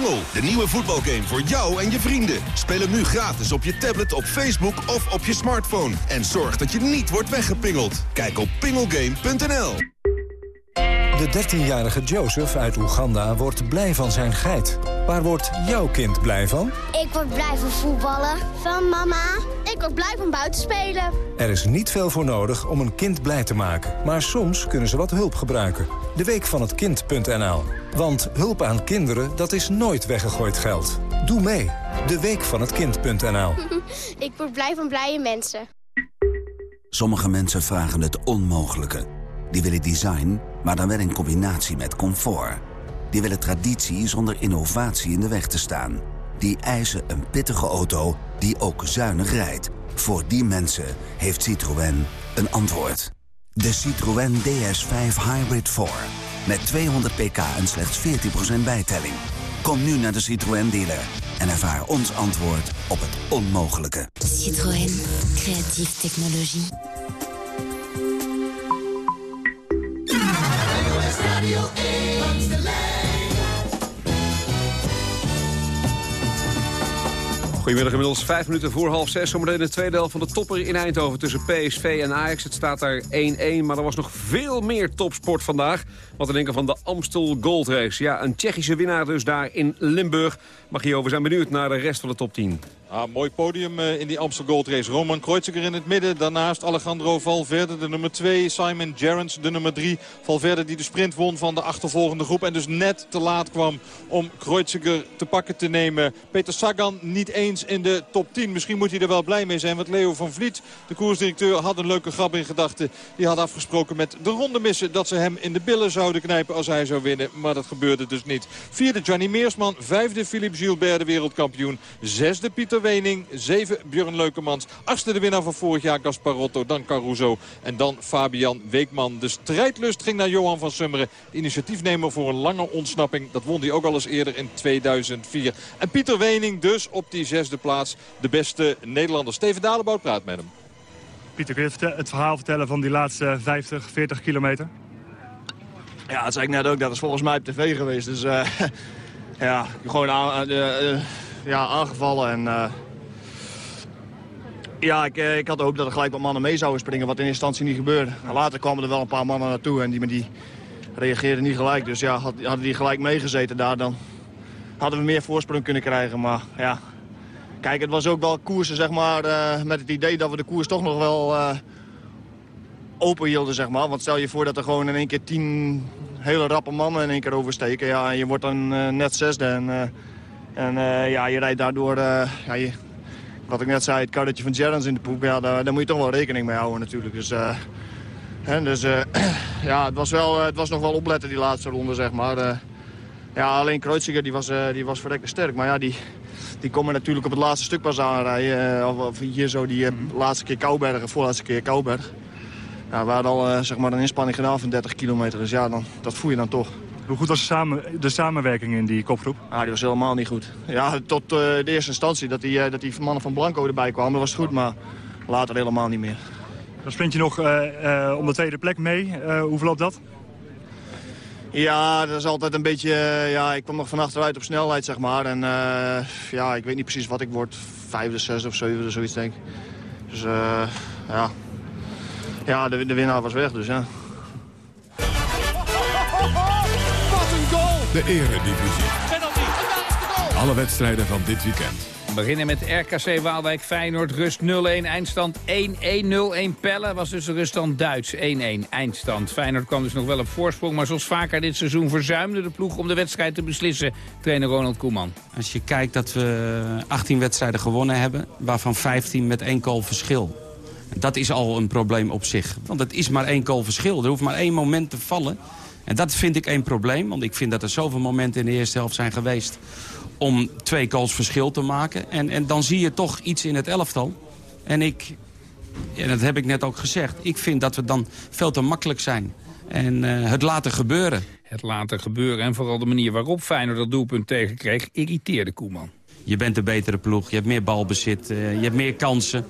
Pingel, de nieuwe voetbalgame voor jou en je vrienden. Speel hem nu gratis op je tablet, op Facebook of op je smartphone. En zorg dat je niet wordt weggepingeld. Kijk op pingelgame.nl. De 13-jarige Joseph uit Oeganda wordt blij van zijn geit. Waar wordt jouw kind blij van? Ik word blij van voetballen. Van mama. Ik word blij van buiten spelen. Er is niet veel voor nodig om een kind blij te maken. Maar soms kunnen ze wat hulp gebruiken. De week van het kind.nl. Want hulp aan kinderen, dat is nooit weggegooid geld. Doe mee. De week van het kind.nl. Ik word blij van blije mensen. Sommige mensen vragen het onmogelijke. Die willen design, maar dan wel in combinatie met comfort. Die willen traditie zonder innovatie in de weg te staan. Die eisen een pittige auto die ook zuinig rijdt. Voor die mensen heeft Citroën een antwoord. De Citroën DS5 Hybrid 4. Met 200 pk en slechts 14% bijtelling. Kom nu naar de Citroën dealer en ervaar ons antwoord op het onmogelijke. Citroën. Creatieve technologie. Goedemiddag, inmiddels vijf minuten voor half zes. Zometeen de tweede helft van de topper in Eindhoven tussen PSV en Ajax. Het staat daar 1-1, maar er was nog veel meer topsport vandaag. Wat te denken van de Amstel Gold Race. Ja, een Tsjechische winnaar dus daar in Limburg. Mag je over zijn benieuwd naar de rest van de top 10. Ah, mooi podium eh, in die Amstel Gold Race. Roman Kreuziger in het midden. Daarnaast Alejandro Valverde, de nummer 2. Simon Gerrans, de nummer 3. Valverde die de sprint won van de achtervolgende groep. En dus net te laat kwam om Kreuziger te pakken te nemen. Peter Sagan niet eens in de top 10. Misschien moet hij er wel blij mee zijn. Want Leo van Vliet, de koersdirecteur, had een leuke grap in gedachten. Die had afgesproken met de ronde missen dat ze hem in de billen zouden knijpen als hij zou winnen. Maar dat gebeurde dus niet. Vierde Johnny Meersman. Vijfde Philippe Gilbert, de wereldkampioen. Zesde Pieter Wening. Zeven Björn Leukemans. Achtste de winnaar van vorig jaar Gasparotto. Dan Caruso. En dan Fabian Weekman. De strijdlust ging naar Johan van Summeren. De initiatiefnemer voor een lange ontsnapping. Dat won hij ook al eens eerder in 2004. En Pieter Wening dus op die zesde plaats. De beste Nederlander. Steven Dalebout praat met hem. Pieter, kun je het verhaal vertellen van die laatste 50, 40 kilometer? Ja, dat zei ik net ook. Dat is volgens mij op tv geweest. Dus uh, ja, gewoon aan, uh, uh, ja, aangevallen. En, uh, ja, ik, ik had de hoop dat er gelijk wat mannen mee zouden springen, wat in eerste instantie niet gebeurde. Later kwamen er wel een paar mannen naartoe en die, die reageerden niet gelijk. Dus ja, had, hadden die gelijk meegezeten daar, dan hadden we meer voorsprong kunnen krijgen. Maar ja, kijk, het was ook wel koersen, zeg maar, uh, met het idee dat we de koers toch nog wel open hielden, zeg maar. Want stel je voor dat er gewoon in één keer tien hele rappe mannen in één keer oversteken. Ja, en je wordt dan net zesde en, en ja, je rijdt daardoor, ja, je, wat ik net zei, het karretje van Gerrans in de poep. Ja, daar, daar, moet je toch wel rekening mee houden natuurlijk. Dus, hè, dus ja, het was, wel, het was nog wel opletten die laatste ronde, zeg maar. ja, alleen Kreuziger die was, die was verrekte sterk, maar ja, die... Die komen natuurlijk op het laatste stuk pas aanrijden. Of, of hier zo die uh, laatste keer Kouberg, of voorlaatste keer Kouberg. Ja, we hadden al uh, zeg maar een inspanning gedaan van 30 kilometer. Dus ja, dan, dat voel je dan toch. Hoe goed was de, samen, de samenwerking in die kopgroep? Ah, die was helemaal niet goed. Ja, tot uh, de eerste instantie dat die, dat die mannen van Blanco erbij kwamen, dat was goed. Maar later helemaal niet meer. Dan sprint je nog om de tweede plek mee. hoe verloopt dat? Ja, dat is altijd een beetje... Ja, ik kwam nog van achteruit op snelheid, zeg maar. En ja, ik weet niet precies wat ik word. Vijfde, zesde of zevende, zoiets denk ik. Dus ja... Ja, de, de winnaar was weg, dus ja. De eredivisie. Alle wedstrijden van dit weekend. We beginnen met RKC Waalwijk Feyenoord. Rust 0-1, eindstand 1-1, 0-1 Pelle. Was dus de ruststand Duits 1-1, eindstand. Feyenoord kwam dus nog wel op voorsprong. Maar zoals vaker dit seizoen verzuimde de ploeg om de wedstrijd te beslissen. Trainer Ronald Koeman. Als je kijkt dat we 18 wedstrijden gewonnen hebben. Waarvan 15 met één goal verschil. Dat is al een probleem op zich. Want het is maar één goal verschil. Er hoeft maar één moment te vallen. En dat vind ik één probleem. Want ik vind dat er zoveel momenten in de eerste helft zijn geweest om twee goals verschil te maken. En, en dan zie je toch iets in het elftal. En ik, en dat heb ik net ook gezegd, ik vind dat we dan veel te makkelijk zijn. En uh, het laten gebeuren. Het laten gebeuren en vooral de manier waarop Feyenoord dat doelpunt tegenkreeg... irriteerde Koeman. Je bent een betere ploeg, je hebt meer balbezit, uh, je hebt meer kansen.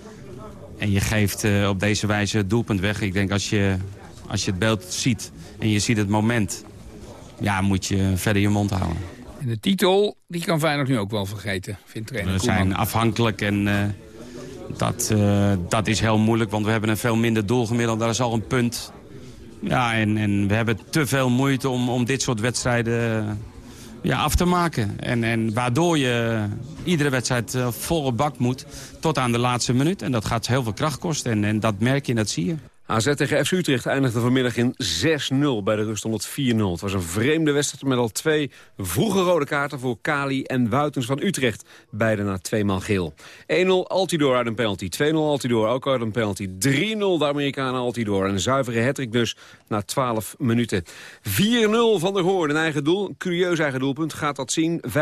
En je geeft uh, op deze wijze het doelpunt weg. Ik denk als je, als je het beeld ziet en je ziet het moment... ja, moet je verder je mond houden. En de titel, die kan Feyenoord nu ook wel vergeten, vindt trainer We zijn afhankelijk en uh, dat, uh, dat is heel moeilijk. Want we hebben een veel minder doelgemiddeld. Dat is al een punt. Ja, en, en we hebben te veel moeite om, om dit soort wedstrijden uh, ja, af te maken. En, en waardoor je iedere wedstrijd volle bak moet tot aan de laatste minuut. En dat gaat heel veel kracht kosten. En, en dat merk je en dat zie je. AZ tegen FC Utrecht eindigde vanmiddag in 6-0 bij de rust 104 Het was een vreemde wedstrijd met al twee vroege rode kaarten voor Kali en Wuitens van Utrecht. Beide na tweemaal geel. 1-0 Altidor uit een penalty, 2-0 Altidor ook uit een penalty. 3-0 de Amerikanen Altidor. Een zuivere hattrick dus na 12 minuten. 4-0 van der Hoorn, een eigen doel. Een curieus eigen doelpunt, gaat dat zien. 5-0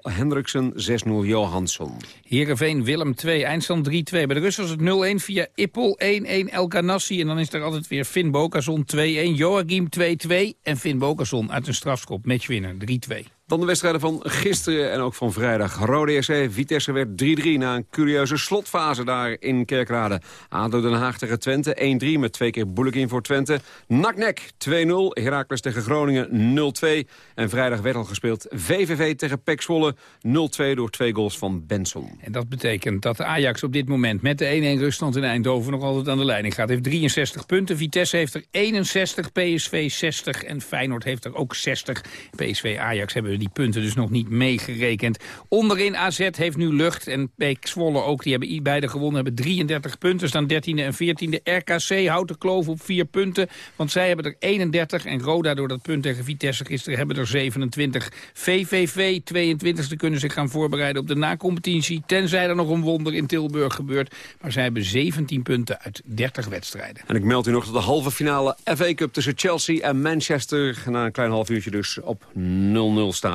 Hendriksen, 6-0 Johansson. Heerenveen, Willem 2, eindstand 3-2. Bij de rust was het 0-1 via Ippel, 1-1 El en dan is er altijd weer Finn Bokason 2-1, Joachim 2-2 en Finn Bokason uit een strafschop, matchwinner 3-2. Dan de wedstrijden van gisteren en ook van vrijdag. Rode SC, Vitesse werd 3-3 na een curieuze slotfase daar in Kerkrade. ADO Den Haag tegen Twente 1-3 met twee keer Boelekin voor Twente. Naknek 2-0, Heracles tegen Groningen 0-2. En vrijdag werd al gespeeld VVV tegen Pek Zwolle 0-2 door twee goals van Benson. En dat betekent dat Ajax op dit moment met de 1-1 ruststand in Eindhoven nog altijd aan de leiding gaat. Heeft 63 punten, Vitesse heeft er 61, PSV 60 en Feyenoord heeft er ook 60. PSV Ajax hebben die punten dus nog niet meegerekend. Onderin AZ heeft nu lucht en Peek Zwolle ook. Die hebben beide gewonnen, hebben 33 punten, staan 13e en 14e. RKC houdt de kloof op 4 punten, want zij hebben er 31. En Roda door dat punt tegen Vitesse gisteren hebben er 27. VVV 22e kunnen zich gaan voorbereiden op de nacompetitie. Tenzij er nog een wonder in Tilburg gebeurt. Maar zij hebben 17 punten uit 30 wedstrijden. En ik meld u nog dat de halve finale FA Cup tussen Chelsea en Manchester... na een klein half uurtje dus op 0-0 staat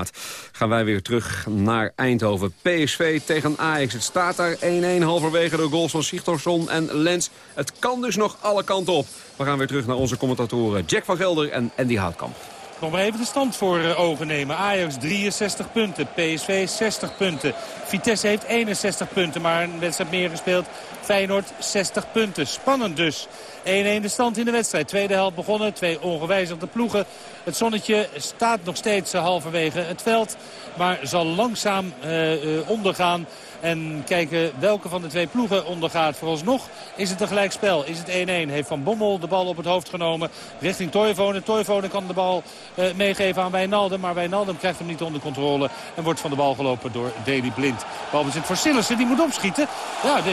gaan wij weer terug naar Eindhoven. PSV tegen Ajax. Het staat daar 1-1 halverwege de goals van Sigtorsson en Lens. Het kan dus nog alle kanten op. We gaan weer terug naar onze commentatoren Jack van Gelder en Andy Houtkamp. Nog maar even de stand voor eh, ogen nemen. Ajax 63 punten, PSV 60 punten. Vitesse heeft 61 punten, maar een wedstrijd meer gespeeld. Feyenoord 60 punten. Spannend dus. 1-1 de stand in de wedstrijd. Tweede helft begonnen. Twee ongewijzigde ploegen. Het zonnetje staat nog steeds eh, halverwege het veld. Maar zal langzaam uh, ondergaan. En kijken welke van de twee ploegen ondergaat. Vooralsnog is het een gelijkspel. Is het 1-1. Heeft Van Bommel de bal op het hoofd genomen. Richting Toivonen. Toivonen kan de bal uh, meegeven aan Wijnaldum. Maar Wijnaldum krijgt hem niet onder controle. En wordt van de bal gelopen door Deli Blind. Balbezit voor Sillissen. Die moet opschieten. Ja, dat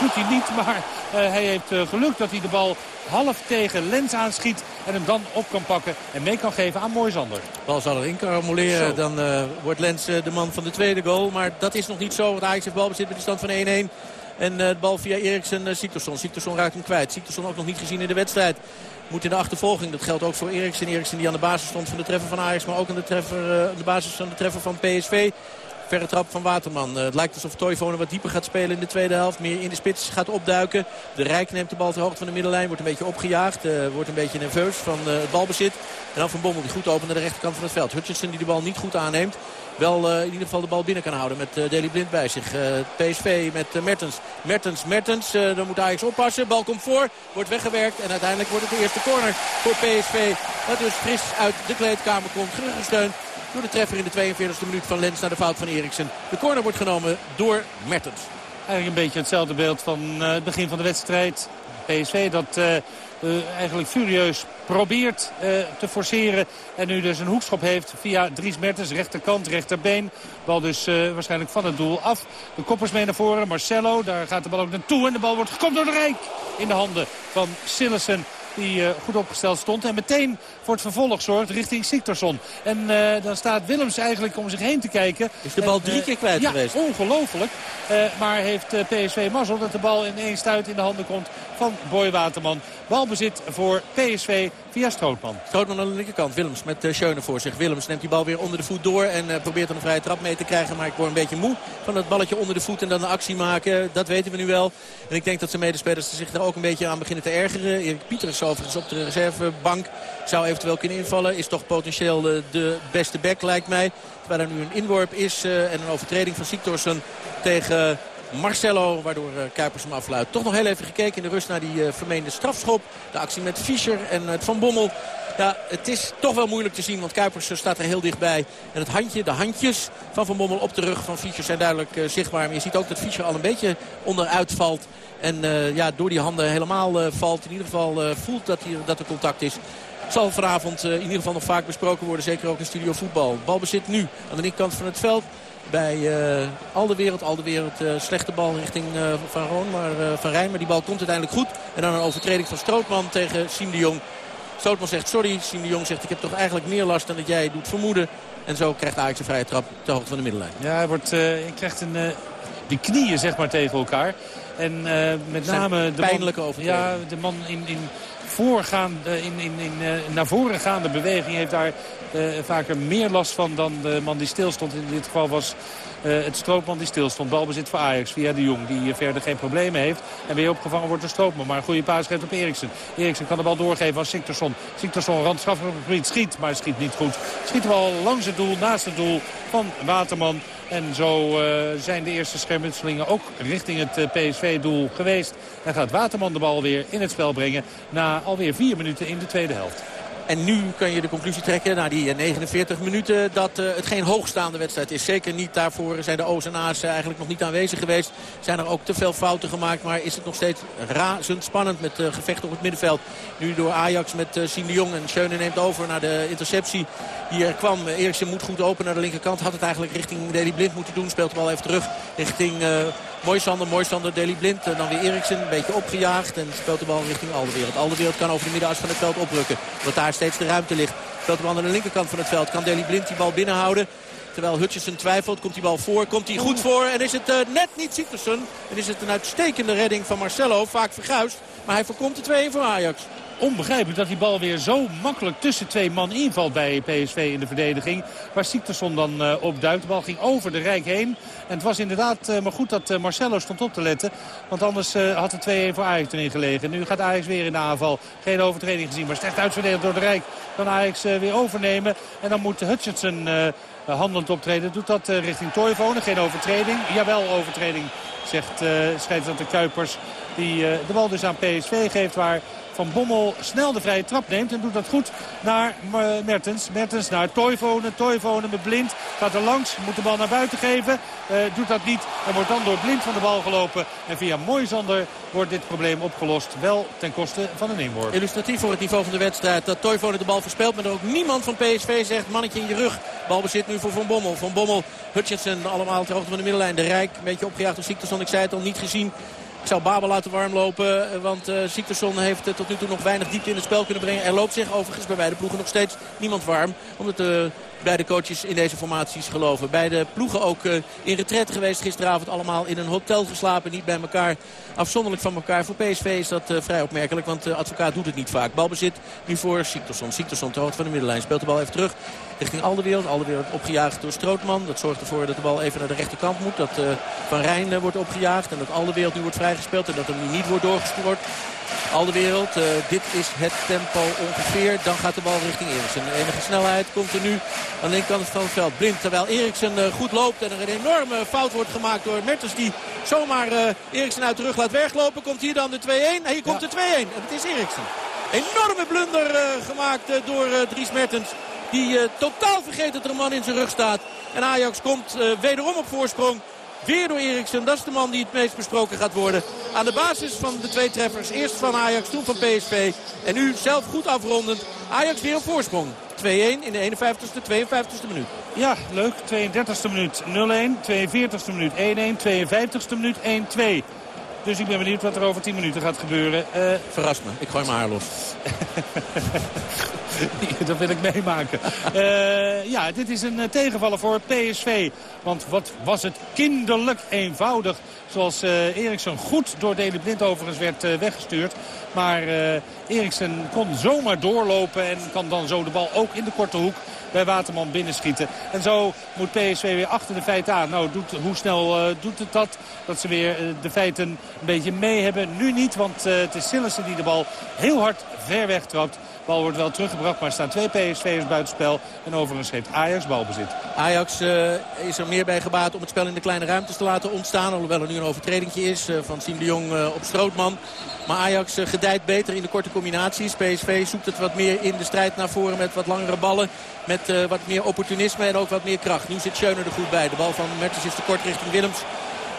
doet hij niet. Maar uh, hij heeft uh, geluk dat hij de bal half tegen Lens aanschiet. En hem dan op kan pakken en mee kan geven aan Moisander. De bal zal erin karamoleren. Dan uh, wordt Lens uh, de man van de tweede goal. Maar dat is nog niet zo. Want Ajax heeft balbezit met de stand van 1-1. En uh, de bal via Eriksen uh. Siktorsson raakt hem kwijt. Siktorsson ook nog niet gezien in de wedstrijd. Moet in de achtervolging. Dat geldt ook voor Eriksen. Eriksen die aan de basis stond van de treffer van Ajax. Maar ook aan de, treffer, uh, de basis van de treffer van PSV. Verre trap van Waterman. Uh, het lijkt alsof Toivonen wat dieper gaat spelen in de tweede helft. Meer in de spits gaat opduiken. De Rijk neemt de bal ter hoogte van de middenlijn. Wordt een beetje opgejaagd. Uh, wordt een beetje nerveus van uh, het balbezit. En dan Van Bommel die goed opent naar de rechterkant van het veld. Hutchinson die de bal niet goed aanneemt. Wel in ieder geval de bal binnen kan houden met Deli Blind bij zich. PSV met Mertens. Mertens, Mertens. dan moet Ajax oppassen. Bal komt voor. Wordt weggewerkt. En uiteindelijk wordt het de eerste corner voor PSV. Dat dus fris uit de kleedkamer komt. Teruggesteund door de treffer in de 42e minuut van Lens naar de fout van Eriksen. De corner wordt genomen door Mertens. Eigenlijk een beetje hetzelfde beeld van het begin van de wedstrijd. PSV dat uh, eigenlijk furieus probeert te forceren. En nu dus een hoekschop heeft via Dries Mertens. Rechterkant, rechterbeen. Bal dus waarschijnlijk van het doel af. De koppers mee naar voren. Marcelo, daar gaat de bal ook naartoe. En de bal wordt gekomen door de Rijk. In de handen van Sillessen die uh, goed opgesteld stond. En meteen voor het vervolg zorgt richting Siktorsson. En uh, dan staat Willems eigenlijk om zich heen te kijken. Is de bal en, drie keer kwijt ja, geweest? ongelooflijk. Uh, maar heeft PSV mazzel dat de bal in één stuit in de handen komt van Boy Waterman. Balbezit voor PSV via Strootman. Strootman aan de linkerkant. Willems met uh, Schöne voor zich. Willems neemt die bal weer onder de voet door en uh, probeert er een vrije trap mee te krijgen. Maar ik word een beetje moe van dat balletje onder de voet en dan een actie maken. Dat weten we nu wel. En ik denk dat zijn medespelers zich daar ook een beetje aan beginnen te ergeren. Erik Pieters overigens op de reservebank zou eventueel kunnen invallen. Is toch potentieel de, de beste back lijkt mij. Terwijl er nu een inworp is en een overtreding van Siktorsen tegen... Marcelo, waardoor uh, Kuipers hem afluit. Toch nog heel even gekeken in de rust naar die uh, vermeende strafschop. De actie met Fischer en het Van Bommel. Ja, het is toch wel moeilijk te zien, want Kuipers staat er heel dichtbij. En het handje, de handjes van Van Bommel op de rug van Fischer zijn duidelijk zichtbaar. Maar je ziet ook dat Fischer al een beetje onderuit valt. En ja, door die handen helemaal valt. In ieder geval voelt dat, hier, dat er contact is zal vanavond in ieder geval nog vaak besproken worden. Zeker ook in studio voetbal. Balbezit nu aan de linkerkant van het veld bij uh, al de wereld. Al de wereld uh, slechte bal richting uh, Van Roon, maar, Van Rijn. Maar die bal komt uiteindelijk goed. En dan een overtreding van Strootman tegen Siem de Jong. Strootman zegt sorry. Siem de Jong zegt ik heb toch eigenlijk meer last dan dat jij doet vermoeden. En zo krijgt Ajax een vrije trap ter hoogte van de middenlijn. Ja, hij, wordt, hij krijgt een, die knieën zeg maar tegen elkaar. En met name de pijnlijke man. Ja, de man in, in voorgaande, in, in, in, naar voren gaande beweging heeft daar uh, vaker meer last van dan de man die stilstond. In dit geval was uh, het stroopman die stilstond. Balbezit voor Ajax via de Jong die verder geen problemen heeft. En weer opgevangen wordt de stroopman. Maar een goede paas geeft op Eriksen. Eriksen kan de bal doorgeven aan Siktersson. Siktersson randschaffelijk op het gebied schiet, maar schiet niet goed. Schiet bal langs het doel, naast het doel van Waterman. En zo uh, zijn de eerste schermutselingen ook richting het uh, PSV-doel geweest. En gaat Waterman de bal weer in het spel brengen na alweer vier minuten in de tweede helft. En nu kan je de conclusie trekken, na die 49 minuten, dat uh, het geen hoogstaande wedstrijd is. Zeker niet daarvoor zijn de O's en A's eigenlijk nog niet aanwezig geweest. Zijn er ook te veel fouten gemaakt, maar is het nog steeds razend spannend met gevechten op het middenveld. Nu door Ajax met Sien de Jong en Schöne neemt over naar de interceptie die er kwam. Eriksen moet goed open naar de linkerkant. Had het eigenlijk richting Deli Blind moeten doen. Speelt de bal even terug richting Moisander. Moisander, Deli Blind. En dan weer Eriksen. Een beetje opgejaagd. En speelt de bal richting Alderwereld. Alderwereld kan over de middenas van het veld oprukken. Want daar steeds de ruimte ligt. Speelt de bal aan de linkerkant van het veld. Kan Deli Blind die bal binnenhouden. Terwijl Hutchison twijfelt, komt die bal voor, komt hij goed voor. En is het uh, net niet Siktersson. En is het een uitstekende redding van Marcelo, vaak verguisd. Maar hij voorkomt de 2-1 voor Ajax onbegrijpelijk dat die bal weer zo makkelijk tussen twee man invalt bij PSV in de verdediging. Waar Siktersson dan uh, op duikt. De bal ging over de Rijk heen. En het was inderdaad uh, maar goed dat uh, Marcelo stond op te letten. Want anders had de 2-1 voor Ajax erin gelegen. Nu gaat Ajax weer in de aanval. Geen overtreding gezien, maar slecht uitverdedigd door de Rijk. Dan Ajax weer overnemen. En dan moet Hutchinson handelend optreden. Doet dat richting Toivonen. Geen overtreding. Jawel, overtreding, zegt uh, scheidsrechter Kuipers. Die de bal dus aan PSV geeft waar van Bommel snel de vrije trap neemt. En doet dat goed naar Mertens. Mertens naar Toivonen. Toivonen met Blind. Gaat er langs. Moet de bal naar buiten geven. Uh, doet dat niet. En wordt dan door Blind van de bal gelopen. En via Moisander wordt dit probleem opgelost. Wel ten koste van een inworp. Illustratief voor het niveau van de wedstrijd. Dat Toivonen de bal verspeelt. Maar er ook niemand van PSV zegt mannetje in je rug. Balbezit nu voor Van Bommel. Van Bommel, Hutchinson allemaal ter hoogte van de middenlijn. De Rijk een beetje opgejaagd door Ziekteson. Ik zei het al niet gezien. Ik zou Babel laten warm lopen. Want uh, Ziekterson heeft uh, tot nu toe nog weinig diepte in het spel kunnen brengen. Er loopt zich overigens bij beide ploegen nog steeds niemand warm. Omdat beide coaches in deze formaties geloven. Beide ploegen ook in retraite geweest gisteravond. Allemaal in een hotel geslapen. Niet bij elkaar. Afzonderlijk van elkaar. Voor PSV is dat vrij opmerkelijk. Want de advocaat doet het niet vaak. Balbezit nu voor. Ziekterson ter hoogte van de middenlijn. Speelt de bal even terug richting Alderwereld. Alderwereld opgejaagd door Strootman. Dat zorgt ervoor dat de bal even naar de rechterkant moet. Dat Van Rijn wordt opgejaagd. En dat Alderwereld nu wordt vrijgespeeld. En dat hem nu niet wordt doorgestuurd. Alderwereld, uh, dit is het tempo ongeveer. Dan gaat de bal richting Eriksen. De enige snelheid komt er nu aan de linkerkant van het veld. Blind, terwijl Eriksen goed loopt. En er een enorme fout wordt gemaakt door Mertens. Die zomaar Eriksen uit de rug laat weglopen. Komt hier dan de 2-1. En hier komt ja. de 2-1. En het is Eriksen. Enorme blunder gemaakt door Dries Mertens. Die uh, totaal vergeet dat er een man in zijn rug staat. En Ajax komt uh, wederom op voorsprong. Weer door Eriksen. Dat is de man die het meest besproken gaat worden. Aan de basis van de twee treffers. Eerst van Ajax, toen van PSV. En nu zelf goed afrondend. Ajax weer op voorsprong. 2-1 in de 51ste, 52ste minuut. Ja, leuk. 32e minuut 0-1. 42e minuut 1-1. 52e minuut 1-2. Dus ik ben benieuwd wat er over 10 minuten gaat gebeuren. Uh, Verras me. Ik gooi mijn haar los. dat wil ik meemaken. Uh, ja, dit is een tegenvaller voor PSV. Want wat was het kinderlijk eenvoudig. Zoals uh, Eriksen goed door Deli Blind overigens werd uh, weggestuurd. Maar Eriksen kon zomaar doorlopen en kan dan zo de bal ook in de korte hoek bij Waterman binnenschieten. En zo moet PSV weer achter de feiten aan. Nou, doet, hoe snel uh, doet het dat? Dat ze weer uh, de feiten een beetje mee hebben. Nu niet, want uh, het is Sillissen die de bal heel hard ver weg trapt. Bal wordt wel teruggebracht, maar staan twee PSV'ers buitenspel. En overigens heeft Ajax balbezit. Ajax is er meer bij gebaat om het spel in de kleine ruimtes te laten ontstaan. Alhoewel er nu een overtreding is van Siem de Jong op Strootman. Maar Ajax gedijt beter in de korte combinaties. PSV zoekt het wat meer in de strijd naar voren met wat langere ballen. Met wat meer opportunisme en ook wat meer kracht. Nu zit Schöner er goed bij. De bal van Mertens is te kort richting Willems.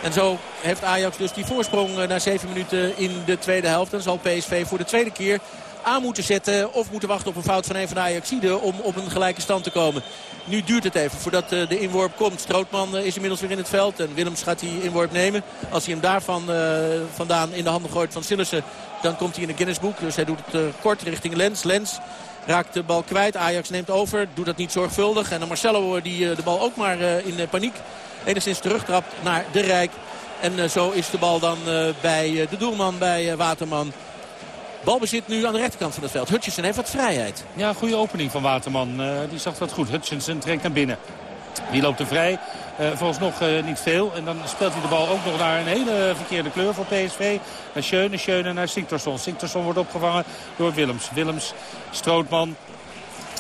En zo heeft Ajax dus die voorsprong na 7 minuten in de tweede helft. En zal PSV voor de tweede keer aan moeten zetten. Of moeten wachten op een fout van een van de Ajaxiden om op een gelijke stand te komen. Nu duurt het even voordat de inworp komt. Strootman is inmiddels weer in het veld. En Willems gaat die inworp nemen. Als hij hem daarvan vandaan in de handen gooit van Sillissen... dan komt hij in de Guinnessboek. Dus hij doet het kort richting Lens. Lens raakt de bal kwijt. Ajax neemt over. Doet dat niet zorgvuldig. En dan Marcelo die de bal ook maar in paniek enigszins terugtrapt naar de Rijk. En zo is de bal dan bij de doelman, bij Waterman. Balbezit nu aan de rechterkant van het veld. Hutchinson heeft wat vrijheid. Ja, goede opening van Waterman. Uh, die zag dat goed. Hutchinson trekt naar binnen. Die loopt er vrij. Uh, vooralsnog uh, niet veel. En dan speelt hij de bal ook nog naar een hele verkeerde kleur voor PSV. Naar Schöne, Schöne naar Siktorsson. Siktorsson wordt opgevangen door Willems. Willems, Strootman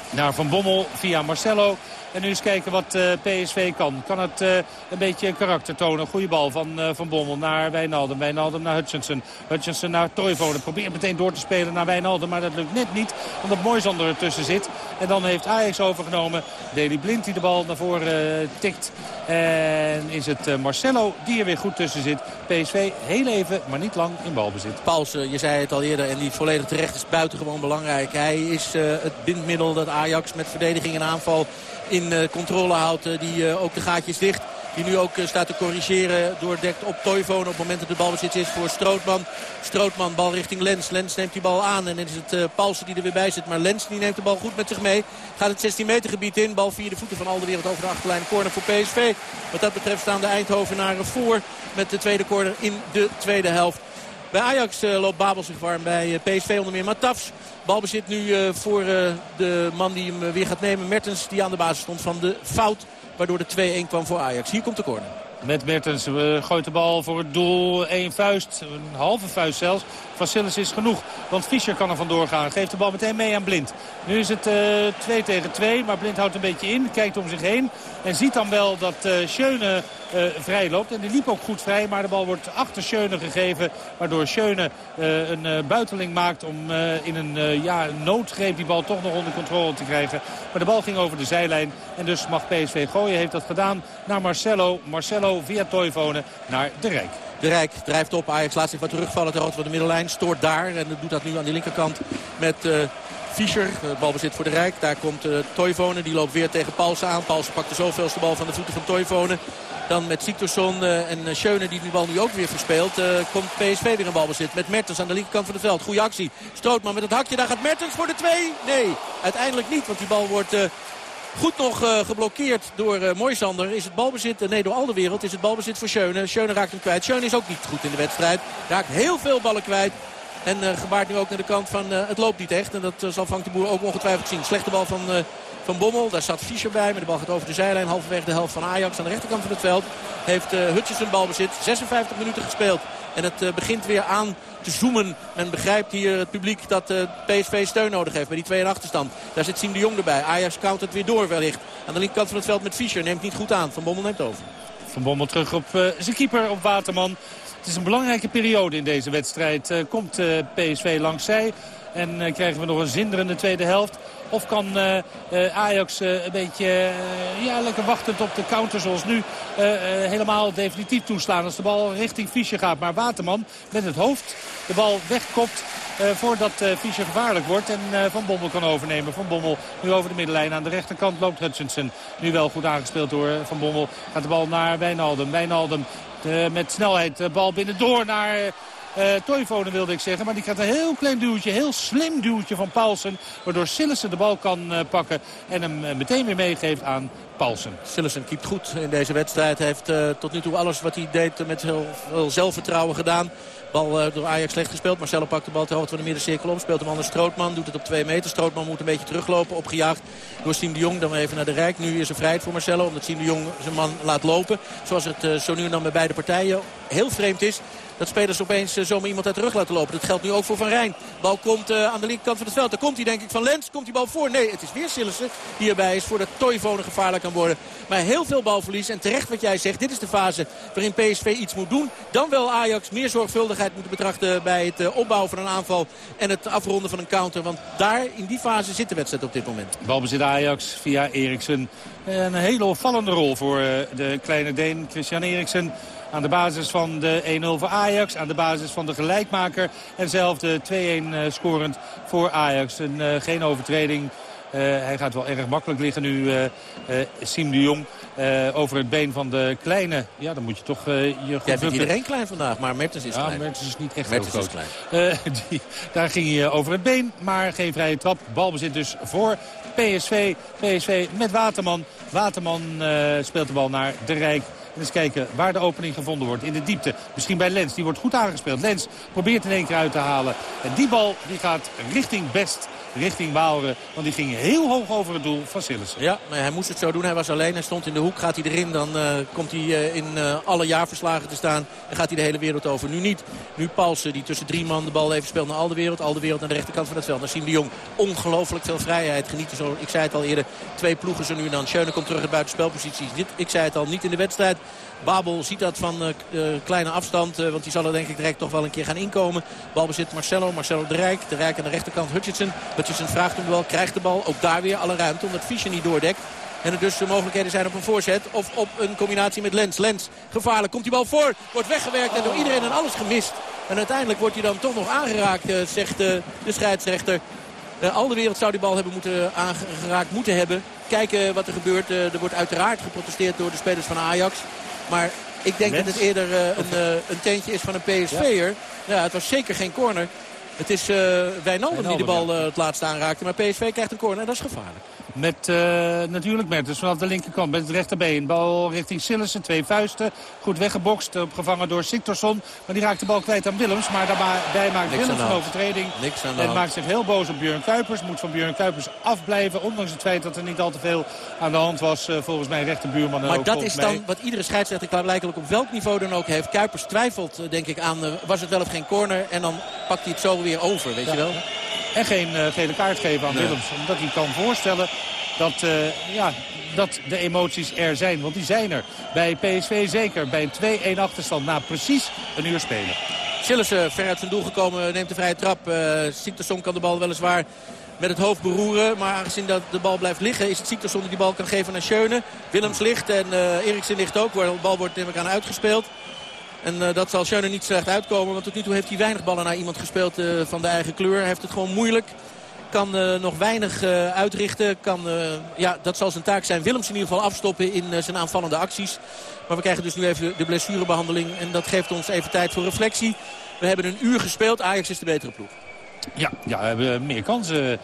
naar Van Bommel via Marcelo. En nu eens kijken wat eh, PSV kan. Kan het uh, een beetje karakter tonen. Goede bal van uh, Van Bommel naar Wijnaldum. Wijnaldum naar Hutchinson. Hutchinson naar Toivonen. Probeert meteen door te spelen naar Wijnaldum. Maar dat lukt net niet. Omdat Moisander ertussen zit. En dan heeft Ajax overgenomen. Deli Blind die de bal naar voren tikt. En is het Marcelo die er weer goed tussen zit. PSV heel even, maar niet lang in balbezit. Paulsen, je zei het al eerder. En die volledig terecht is buitengewoon belangrijk. Hij is het bindmiddel dat Ajax met verdediging en aanval in eh, controle houdt. Eh, die eh, ook de gaatjes dicht. Die nu ook staat te corrigeren. Doordekt op Toivonen op het moment dat de balbezit is voor Strootman. Strootman bal richting Lens. Lens neemt die bal aan. En dan is het uh, Paulsen die er weer bij zit. Maar Lens die neemt de bal goed met zich mee. Gaat het 16 meter gebied in. Bal via de voeten van al de wereld over de achterlijn. Corner voor PSV. Wat dat betreft staan de Eindhovenaren voor. Met de tweede corner in de tweede helft. Bij Ajax loopt Babel zich warm. Bij PSV onder meer Matafs. Balbezit nu uh, voor de man die hem weer gaat nemen. Mertens die aan de basis stond van de fout. Waardoor de 2-1 kwam voor Ajax. Hier komt de corner. Met Mertens gooit de bal voor het doel. Eén vuist, een halve vuist zelfs. Vassilis is genoeg, want Fischer kan er vandoor gaan. Geeft de bal meteen mee aan Blind. Nu is het 2 tegen 2, maar Blind houdt een beetje in. Kijkt om zich heen en ziet dan wel dat uh, Schöne uh, vrij loopt. En die liep ook goed vrij, maar de bal wordt achter Schöne gegeven. Waardoor Schöne een buiteling maakt om in een ja, noodgreep die bal toch nog onder controle te krijgen. Maar de bal ging over de zijlijn en dus mag PSV gooien. Heeft dat gedaan naar Marcelo. Marcelo via Toivonen naar De Rijk. De Rijk drijft op. Ajax laat zich wat terugvallen ter hoogte van de middellijn. Stoort daar en doet dat nu aan de linkerkant met... Fischer, balbezit voor de Rijk. Daar komt uh, die loopt weer tegen Paulsen aan. Paulsen pakt de bal van de voeten van Toivonen. Dan met Siktorsson uh, en Schöne die die bal nu ook weer verspeelt. Uh, komt PSV weer een balbezit met Mertens aan de linkerkant van het veld. Goeie actie. Strootman met het hakje. Daar gaat Mertens voor de twee. Nee, uiteindelijk niet. Want die bal wordt uh, goed nog uh, geblokkeerd door uh, Moisander. Is het balbezit, nee door al de wereld, is het balbezit voor Schöne. Schöne raakt hem kwijt. Schöne is ook niet goed in de wedstrijd. Raakt heel veel ballen kwijt. En uh, gebaart nu ook naar de kant van het loopt niet echt. En dat zal Frank de Boer ook ongetwijfeld zien. Slechte bal van van Bommel. Daar staat Fischer bij. Maar de bal gaat over de zijlijn. Halverwege de helft van Ajax. Aan de rechterkant van het veld heeft uh, Hutchins balbezit. 56 minuten gespeeld. En het begint weer aan te zoomen. Men begrijpt hier het publiek dat uh, PSV steun nodig heeft bij die 2 achterstand. Daar zit Siem de Jong erbij. Ajax count het weer door wellicht. Aan de linkerkant van het veld met Fischer. Neemt niet goed aan. Van Bommel neemt over. Van Bommel terug op zijn keeper op Waterman. Het is een belangrijke periode in deze wedstrijd. komt PSV langs zij. En krijgen we nog een zinderende tweede helft. Of kan uh, uh, Ajax uh, een beetje ja, lekker wachtend op de counter zoals nu helemaal definitief toeslaan. Als de bal richting Fischer gaat. Maar Waterman met het hoofd de bal wegkopt. voordat Fischer gevaarlijk wordt en Van Bommel kan overnemen. Van Bommel nu over de middenlijn. Aan de rechterkant loopt Hutchinson. Nu wel goed aangespeeld door Van Bommel. Gaat de bal naar Wijnaldum. Wijnaldum met snelheid de bal binnendoor naar uh, wilde ik zeggen. Maar die krijgt een heel klein duwtje, heel slim duwtje van Paulsen. Waardoor Sillissen de bal kan uh, pakken en hem uh, meteen weer meegeeft aan Paulsen. Sillissen keept goed in deze wedstrijd. Heeft tot nu toe alles wat hij deed met heel veel zelfvertrouwen gedaan. Bal door Ajax slecht gespeeld. Marcelo pakt de bal ter hoogte van de middencirkel om. Speelt hem aan Strootman. Doet het op 2 meter. Strootman moet een beetje teruglopen. Opgejaagd door Siem de Jong. Dan even naar de Rijk. Nu is er vrijheid voor Marcelo. Omdat Siem de Jong zijn man laat lopen. Zoals het zo nu en dan bij beide partijen heel vreemd is dat spelers opeens uh, zomaar iemand uit de rug laten lopen. Dat geldt nu ook voor Van Rijn. Bal komt uh, aan de linkerkant van het veld. Daar komt hij denk ik van Lens. Komt die bal voor? Nee, het is weer Sillissen die erbij is voordat Toivonen gevaarlijk kan worden. Maar heel veel balverlies. En terecht wat jij zegt. Dit is de fase waarin PSV iets moet doen. Dan wel Ajax meer zorgvuldigheid moeten betrachten bij het uh, opbouwen van een aanval. En het afronden van een counter. Want daar in die fase zit de wedstrijd op dit moment. Balbezit Ajax via Eriksen. Een hele opvallende rol voor de kleine Deen Christian Eriksen. Aan de basis van de 1-0 voor Ajax. Aan de basis van de gelijkmaker. En zelf de 2-1 scorend voor Ajax. En, geen overtreding. hij gaat wel erg makkelijk liggen nu, Siem de Jong. over het been van de kleine. Ja, dan moet je toch uh, je goed ja, iedereen klein vandaag, maar Mertens is ja, klein. Mertens is niet echt Mertens heel groot. Is klein. die, daar ging hij over het been, maar geen vrije trap. Balbezit dus voor PSV. PSV met Waterman. Waterman speelt de bal naar De Rijk. En eens kijken waar de opening gevonden wordt. In de diepte. Misschien bij Lens. Die wordt goed aangespeeld. Lens probeert in één keer uit te halen. En die bal die gaat richting Best richting Waalre. Want die ging heel hoog over het doel van Sillissen. Ja, maar hij moest het zo doen. Hij was alleen. Hij stond in de hoek. Gaat hij erin, dan uh, komt hij uh, in uh, alle jaarverslagen te staan. En gaat hij de hele wereld over. Nu niet. Nu Paulsen die tussen drie man de bal even speelt naar al de wereld. Al de wereld naar de rechterkant van het veld. Nassim de Jong. Ongelooflijk veel vrijheid. Genieten zo. Ik zei het al eerder. Twee ploegen zo nu en dan. Schöne komt terug uit buitenspelposities. Dit, ik zei het al, niet in de wedstrijd. Babel ziet dat van uh, kleine afstand. Uh, want die zal er denk ik direct toch wel een keer gaan inkomen. Balbezit Marcelo. Marcelo de Rijk. De Rijk aan de rechterkant Hutchinson. Hutchinson vraagt de bal. Krijgt de bal. Ook daar weer alle ruimte. Omdat Fischer niet doordekt. En er dus de mogelijkheden zijn op een voorzet. Of op een combinatie met Lens. Lens gevaarlijk. Komt die bal voor. Wordt weggewerkt en door iedereen en alles gemist. En uiteindelijk wordt hij dan toch nog aangeraakt, zegt de scheidsrechter. Al de wereld zou die bal hebben moeten aangeraakt moeten hebben. Kijken wat er gebeurt. Er wordt uiteraard geprotesteerd door de spelers van Ajax. Maar ik denk dat het eerder uh, een, een tentje is van een PSV'er. Ja. ja, het was zeker geen corner. Het is Wijnaldum die de bal het laatst aanraakte. Maar PSV krijgt een corner en dat is gevaarlijk. Met uh, natuurlijk Mertens vanaf de linkerkant met het rechterbeen. Bal richting Sillissen, twee vuisten. Goed weggebokst, opgevangen door Siktorsson. Maar die raakt de bal kwijt aan Willems. Maar daarbij maakt Niks Willems een overtreding. Niks aan en hand. maakt zich heel boos op Björn Kuipers. Moet van Björn Kuipers afblijven. Ondanks het feit dat er niet al te veel aan de hand was. Uh, volgens mij rechterbuurman. Maar dat is dan wat iedere scheidsrechter klaarblijkelijk op welk niveau dan ook heeft. Kuipers twijfelt eh, denk ik aan, was het wel of geen corner. En dan pakt hij het zo weer over, weet Ja. je wel. En geen uh, gele kaart geven aan Nee. Willems. Omdat hij kan voorstellen dat, uh, ja, dat de emoties er zijn. Want die zijn er. Bij PSV zeker. Bij een 2-1 achterstand na precies een uur spelen. Sillissen ver uit zijn doel gekomen, neemt de vrije trap. Uh, Siktersson kan de bal weliswaar met het hoofd beroeren. Maar aangezien dat de bal blijft liggen is het Siktersson die die bal kan geven naar Schöne. Willems ligt en uh, Eriksen ligt ook. De bal wordt neem ik aan uitgespeeld. En uh, dat zal Schöne niet slecht uitkomen. Want tot nu toe heeft hij weinig ballen naar iemand gespeeld uh, van de eigen kleur. Hij heeft het gewoon moeilijk. Kan uh, nog weinig uitrichten. Kan, ja, dat zal zijn taak zijn. Willems in ieder geval afstoppen in zijn aanvallende acties. Maar we krijgen dus nu even de blessurebehandeling. En dat geeft ons even tijd voor reflectie. We hebben een uur gespeeld. Ajax is de betere ploeg. Ja, ja we hebben meer kansen.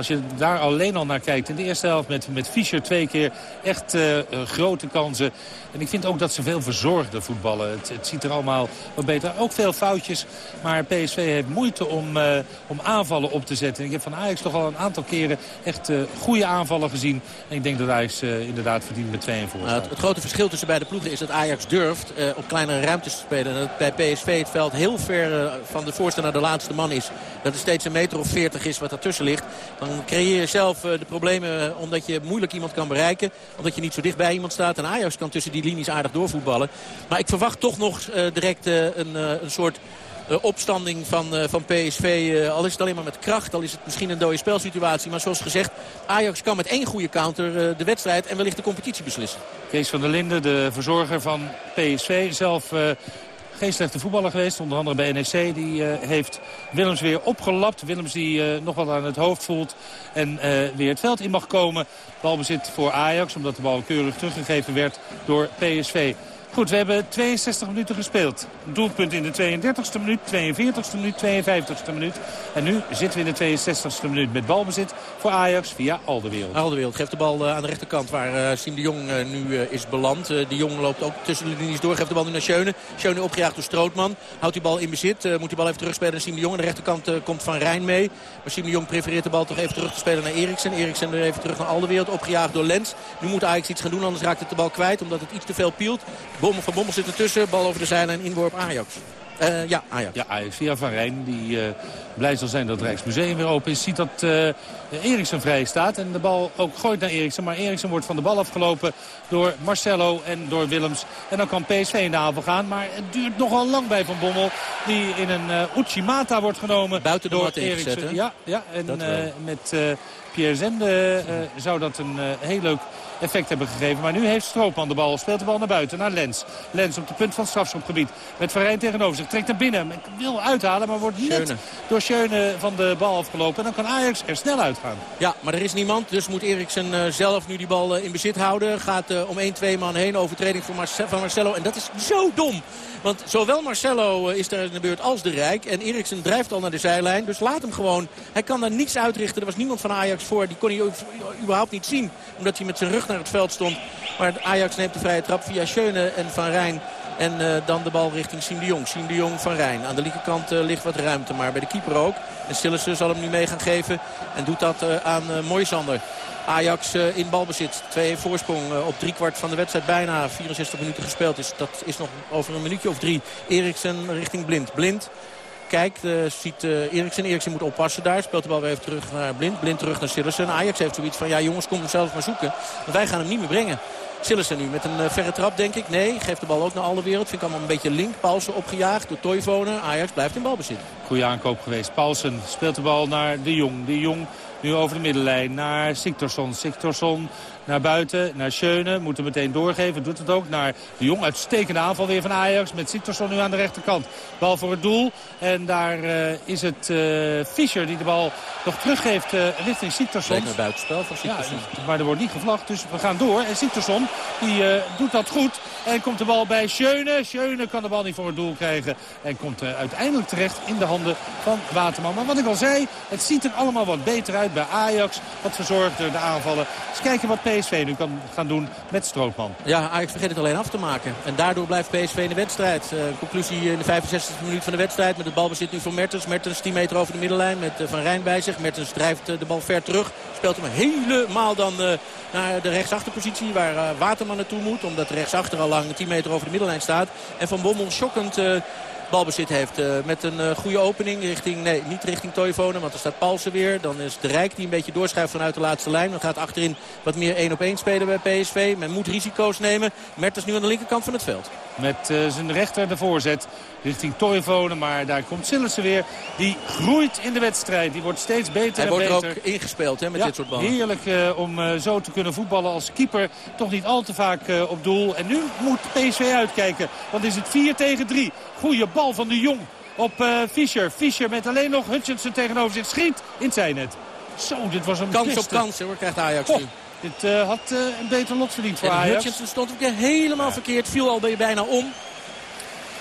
Als je daar alleen al naar kijkt. In de eerste helft met, met Fischer twee keer echt uh, uh, grote kansen. En ik vind ook dat ze veel verzorgde voetballen. Het, het, ziet er allemaal wat beter. Ook veel foutjes. Maar PSV heeft moeite om, uh, om aanvallen op te zetten. En ik heb van Ajax toch al een aantal keren echt goede aanvallen gezien. En ik denk dat Ajax inderdaad verdient met 2-1 voor. Nou, het, het, grote verschil tussen beide ploegen is dat Ajax durft op kleinere ruimtes te spelen. En dat bij PSV het veld heel ver van de voorste naar de laatste man is. Dat er steeds een meter of 40 is wat ertussen ligt. Dan creëer je zelf de problemen omdat je moeilijk iemand kan bereiken. Omdat je niet zo dicht bij iemand staat. En Ajax kan tussen die linies aardig doorvoetballen. Maar ik verwacht toch nog uh, direct uh, een, een soort opstanding van, van PSV. al is het alleen maar met kracht. Al is het misschien een dode spelsituatie. Maar zoals gezegd, Ajax kan met één goede counter de wedstrijd en wellicht de competitie beslissen. Kees van der Linden, de verzorger van PSV. Zelf geen slechte voetballer geweest. Onder andere bij NEC. Die uh, heeft Willems weer opgelapt. Willems die uh, nog wel aan het hoofd voelt. En uh, weer het veld in mag komen. Balbezit voor Ajax. Omdat de bal keurig teruggegeven werd door PSV. Goed, we hebben 62 minuten gespeeld. Doelpunt in de 32e minuut, 42e minuut, 52e minuut. En nu zitten we in de 62e minuut met balbezit voor Ajax via Alderwereld. Alderwereld geeft de bal uh, aan de rechterkant waar uh, Siem de Jong uh, nu is beland. de Jong loopt ook tussen de linies door, geeft de bal nu naar Schöne. Schöne opgejaagd door Strootman. Houdt die bal in bezit, moet die bal even terugspelen naar Siem de Jong. Aan de rechterkant komt Van Rijn mee. Maar Siem de Jong prefereert de bal toch even terug te spelen naar Eriksen. Eriksen weer even terug naar Alderwereld, opgejaagd door Lens. Nu moet Ajax iets gaan doen, anders raakt het de bal kwijt. Omdat het iets te veel pielt. Bommel van Bommel zit ertussen. Bal over de zijlijn, inworp Ajax. Uh, ja, Ajax. Ja, Ajax via Van Rijn. Die uh, blij zal zijn dat het Rijksmuseum weer open is. Ziet dat uh, Eriksen vrij staat. En de bal ook gooit naar Eriksen. Maar Eriksen wordt van de bal afgelopen door Marcelo en door Willems. En dan kan PSV in de aanval gaan. Maar het duurt nogal lang bij Van Bommel. Die in een uh, Uchimata wordt genomen Buiten de door Eriksen. Ja, ja, en met Pierre Zende zou dat een heel leuk effect hebben gegeven. Maar nu heeft Stroopman de bal. Speelt de bal naar buiten, naar Lens. Lens op de punt van het strafschopgebied. Met Van Rijn tegenover zich. Trekt naar binnen. Wil uithalen, maar wordt net door Schöne van de bal afgelopen. En dan kan Ajax er snel uitgaan. Ja, maar er is niemand. Dus moet Eriksen uh, zelf nu die bal uh, in bezit houden. Gaat uh, om 1-2 man heen. Overtreding van, Marce van Marcelo. En dat is zo dom. Want zowel Marcelo is daar in de beurt als de Rijk. En Eriksen drijft al naar de zijlijn. Dus laat hem gewoon. Hij kan daar niets uitrichten. Er was niemand van Ajax voor. Die kon hij überhaupt niet zien. Omdat hij met zijn rug naar het veld stond. Maar Ajax neemt de vrije trap via Schöne en Van Rijn. En uh, dan de bal richting Siem de Jong. Siem de Jong van Rijn. Aan de linkerkant uh, ligt wat ruimte. Maar bij de keeper ook. En Stillessen zal hem nu mee gaan geven. En doet dat uh, aan Moisander. Ajax in balbezit. 2 voorsprong op driekwart van de wedstrijd. Bijna 64 minuten gespeeld. Dus dat is nog over een minuutje of drie. Eriksen richting Blind. Blind kijkt, uh, ziet uh, Eriksen. Eriksen moet oppassen daar. Speelt de bal weer even terug naar Blind. Blind terug naar Sillissen. Ajax heeft zoiets van, ja jongens, kom hem zelf maar zoeken. Want wij gaan hem niet meer brengen. Sillissen nu met een uh, verre trap, denk ik. Nee, geeft de bal ook naar alle wereld. Vind ik allemaal een beetje link. Paulsen opgejaagd door Toivonen. Ajax blijft in balbezit. Goeie aankoop geweest. Paulsen speelt de bal naar De Jong. De Jong nu over de middenlijn naar Siktorsson. Siktorsson naar buiten, naar Schöne. Moet hem meteen doorgeven, doet het ook. Naar de Jong, uitstekende aanval weer van Ajax. Met Siktorsson nu aan de rechterkant. Bal voor het doel. En daar uh, is het uh, Fischer die de bal nog teruggeeft uh, richting Siktorsson. Lekker buitenspel van Siktorsson. Ja, maar er wordt niet gevlacht, dus we gaan door. En Siktorsson die, doet dat goed. En komt de bal bij Schöne. Schöne kan de bal niet voor het doel krijgen. En komt uiteindelijk terecht in de handen van Waterman. Maar wat ik al zei, het ziet er allemaal wat beter uit bij Ajax. Wat verzorgder de aanvallen. Eens kijken wat PSV nu kan gaan doen met Strootman. Ja, Ajax vergeet het alleen af te maken. En daardoor blijft PSV in de wedstrijd. Uh, conclusie in de 65e minuut van de wedstrijd. Met het balbezit nu voor Mertens. Mertens 10 meter over de middenlijn met uh, Van Rijn bij zich. Mertens drijft uh, de bal ver terug. Speelt hem helemaal dan naar de rechtsachterpositie waar Waterman naartoe moet. Omdat de rechtsachter al lang 10 meter over de middenlijn staat. En Van Bommel schokkend balbezit heeft. Uh, met een uh, goede opening richting, nee, niet richting Toivonen, want er staat Paulsen weer. Dan is de Rijk die een beetje doorschuift vanuit de laatste lijn. Dan gaat achterin wat meer 1 op 1 spelen bij PSV. Men moet risico's nemen. Mertens nu aan de linkerkant van het veld. Met uh, zijn rechter de voorzet richting Toivonen. Maar daar komt Sillissen weer. Die groeit in de wedstrijd. Die wordt steeds beter Hij en wordt beter. er ook ingespeeld hè, met ja, dit soort ballen. Heerlijk uh, om uh, zo te kunnen voetballen als keeper. Toch niet al te vaak uh, op doel. En nu moet PSV uitkijken. Want is het 4 tegen 3. Goeie bal van de Jong op Fischer. Fischer met alleen nog Hutchinson tegenover zich. Schiet in zijn net. Zo, dit was een Kans beste. op kans hoor, krijgt Ajax nu. Dit uh, had uh, een beter lot verdiend voor en Ajax. Hutchinson stond ook helemaal ja. verkeerd. Viel al bijna om.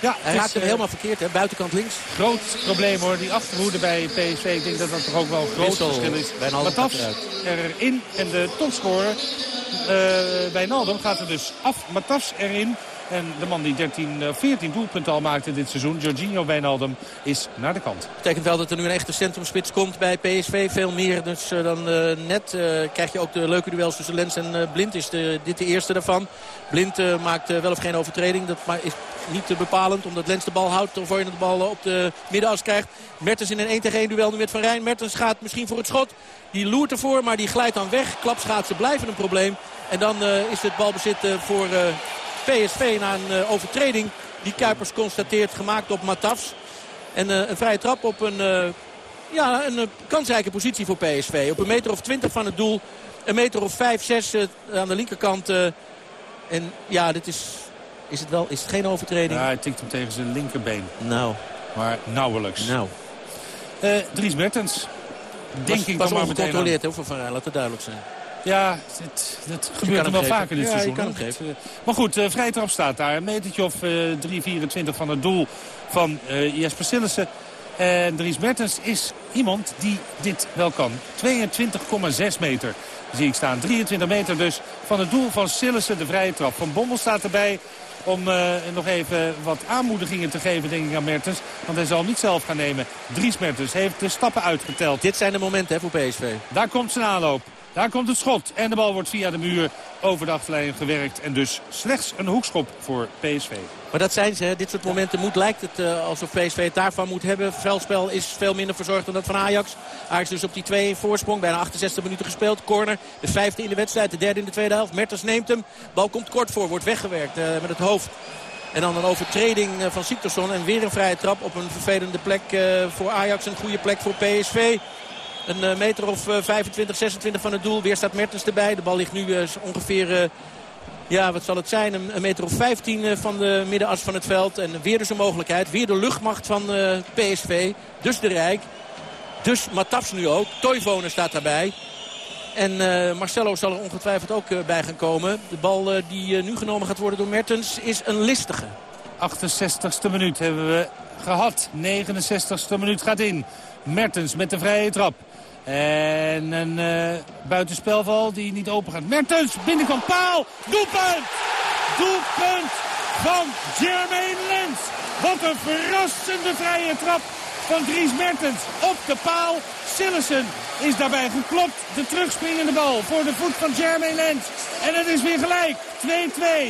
Ja, Hij raakte hem uh, helemaal verkeerd, hè? buitenkant links. Groot probleem hoor, die achterhoede bij PSV. Ik denk dat dat toch ook wel een groot Wissel, verschil is. Matafs erin en de topscorer bij Naldum gaat er dus af. Matafs erin. En de man die 13, 14 doelpunten al maakte dit seizoen, Jorginho Wijnaldum, is naar de kant. Dat betekent wel dat er nu een echte centrumspits komt bij PSV. Veel meer dus, uh, dan uh, net uh, krijg je ook de leuke duels tussen Lens en Blind. Is de, dit de eerste daarvan. Blind maakt wel of geen overtreding. Dat is niet bepalend omdat Lens de bal houdt. Of je de bal op de middenas krijgt. Mertens in een 1 tegen 1 duel nu met Van Rijn. Mertens gaat misschien voor het schot. Die loert ervoor, maar die glijdt dan weg. Klapschaatsen blijven een probleem. En dan is het balbezit voor... PSV na een uh, overtreding die Kuipers constateert gemaakt op Matafs. En uh, een vrije trap op een, uh, ja, een kansrijke positie voor PSV. Op een meter of twintig van het doel. Een meter of vijf, zes aan de linkerkant. en ja, dit is, is het wel, is het geen overtreding? Ja, hij tikt hem tegen zijn linkerbeen. Nou. Maar nauwelijks. Nou. Dries Mertens. Denk was, ik was dan maar meteen veel van Rijn, laat het duidelijk zijn. Ja, dat gebeurt er wel geven. vaker dit ja, seizoen. Kan hem. Maar goed, uh, vrije trap staat daar. Een metertje of uh, 3,24 van het doel van uh, Jesper Sillissen. En Dries Mertens is iemand die dit wel kan. 22,6 meter zie ik staan. 23 meter dus van het doel van Sillissen, de vrije trap. Van Bommel staat erbij om uh, nog even wat aanmoedigingen te geven denk ik aan Mertens. Want hij zal niet zelf gaan nemen. Dries Mertens heeft de stappen uitgeteld. Dit zijn de momenten hè, voor PSV. Daar komt zijn aanloop. Daar komt het schot. En de bal wordt via de muur over de achterlijn gewerkt. En dus slechts een hoekschop voor PSV. Maar dat zijn ze. Hè. Dit soort momenten moet, lijkt het uh, alsof PSV het daarvan moet hebben. Veldspel is veel minder verzorgd dan dat van Ajax. Ajax dus op die 2 voorsprong. Bijna 68 minuten gespeeld. Corner. De vijfde in de wedstrijd. De derde in de tweede helft. Mertens neemt hem. Bal komt kort voor. Wordt weggewerkt uh, met het hoofd. En dan een overtreding van Siktersson. En weer een vrije trap op een vervelende plek voor Ajax. Een goede plek voor PSV. Een meter of 25, 26 van het doel. Weer staat Mertens erbij. De bal ligt nu ongeveer ja, wat zal het zijn? Een, meter of 15 van de middenas van het veld. En weer dus een mogelijkheid. Weer de luchtmacht van PSV. Dus de Rijk. Dus Matafs nu ook. Toivonen staat daarbij. En Marcelo zal er ongetwijfeld ook bij gaan komen. De bal die nu genomen gaat worden door Mertens is een listige. 68ste minuut hebben we gehad. 69ste minuut gaat in. Mertens met de vrije trap. En een uh, buitenspelval die niet open gaat. Mertens, binnenkant paal. Doelpunt! Doelpunt van Jermaine Lens. Wat een verrassende vrije trap van Dries Mertens op de paal. Sillessen is daarbij geklopt. De terugspringende bal voor de voet van Jermaine Lens. En het is weer gelijk.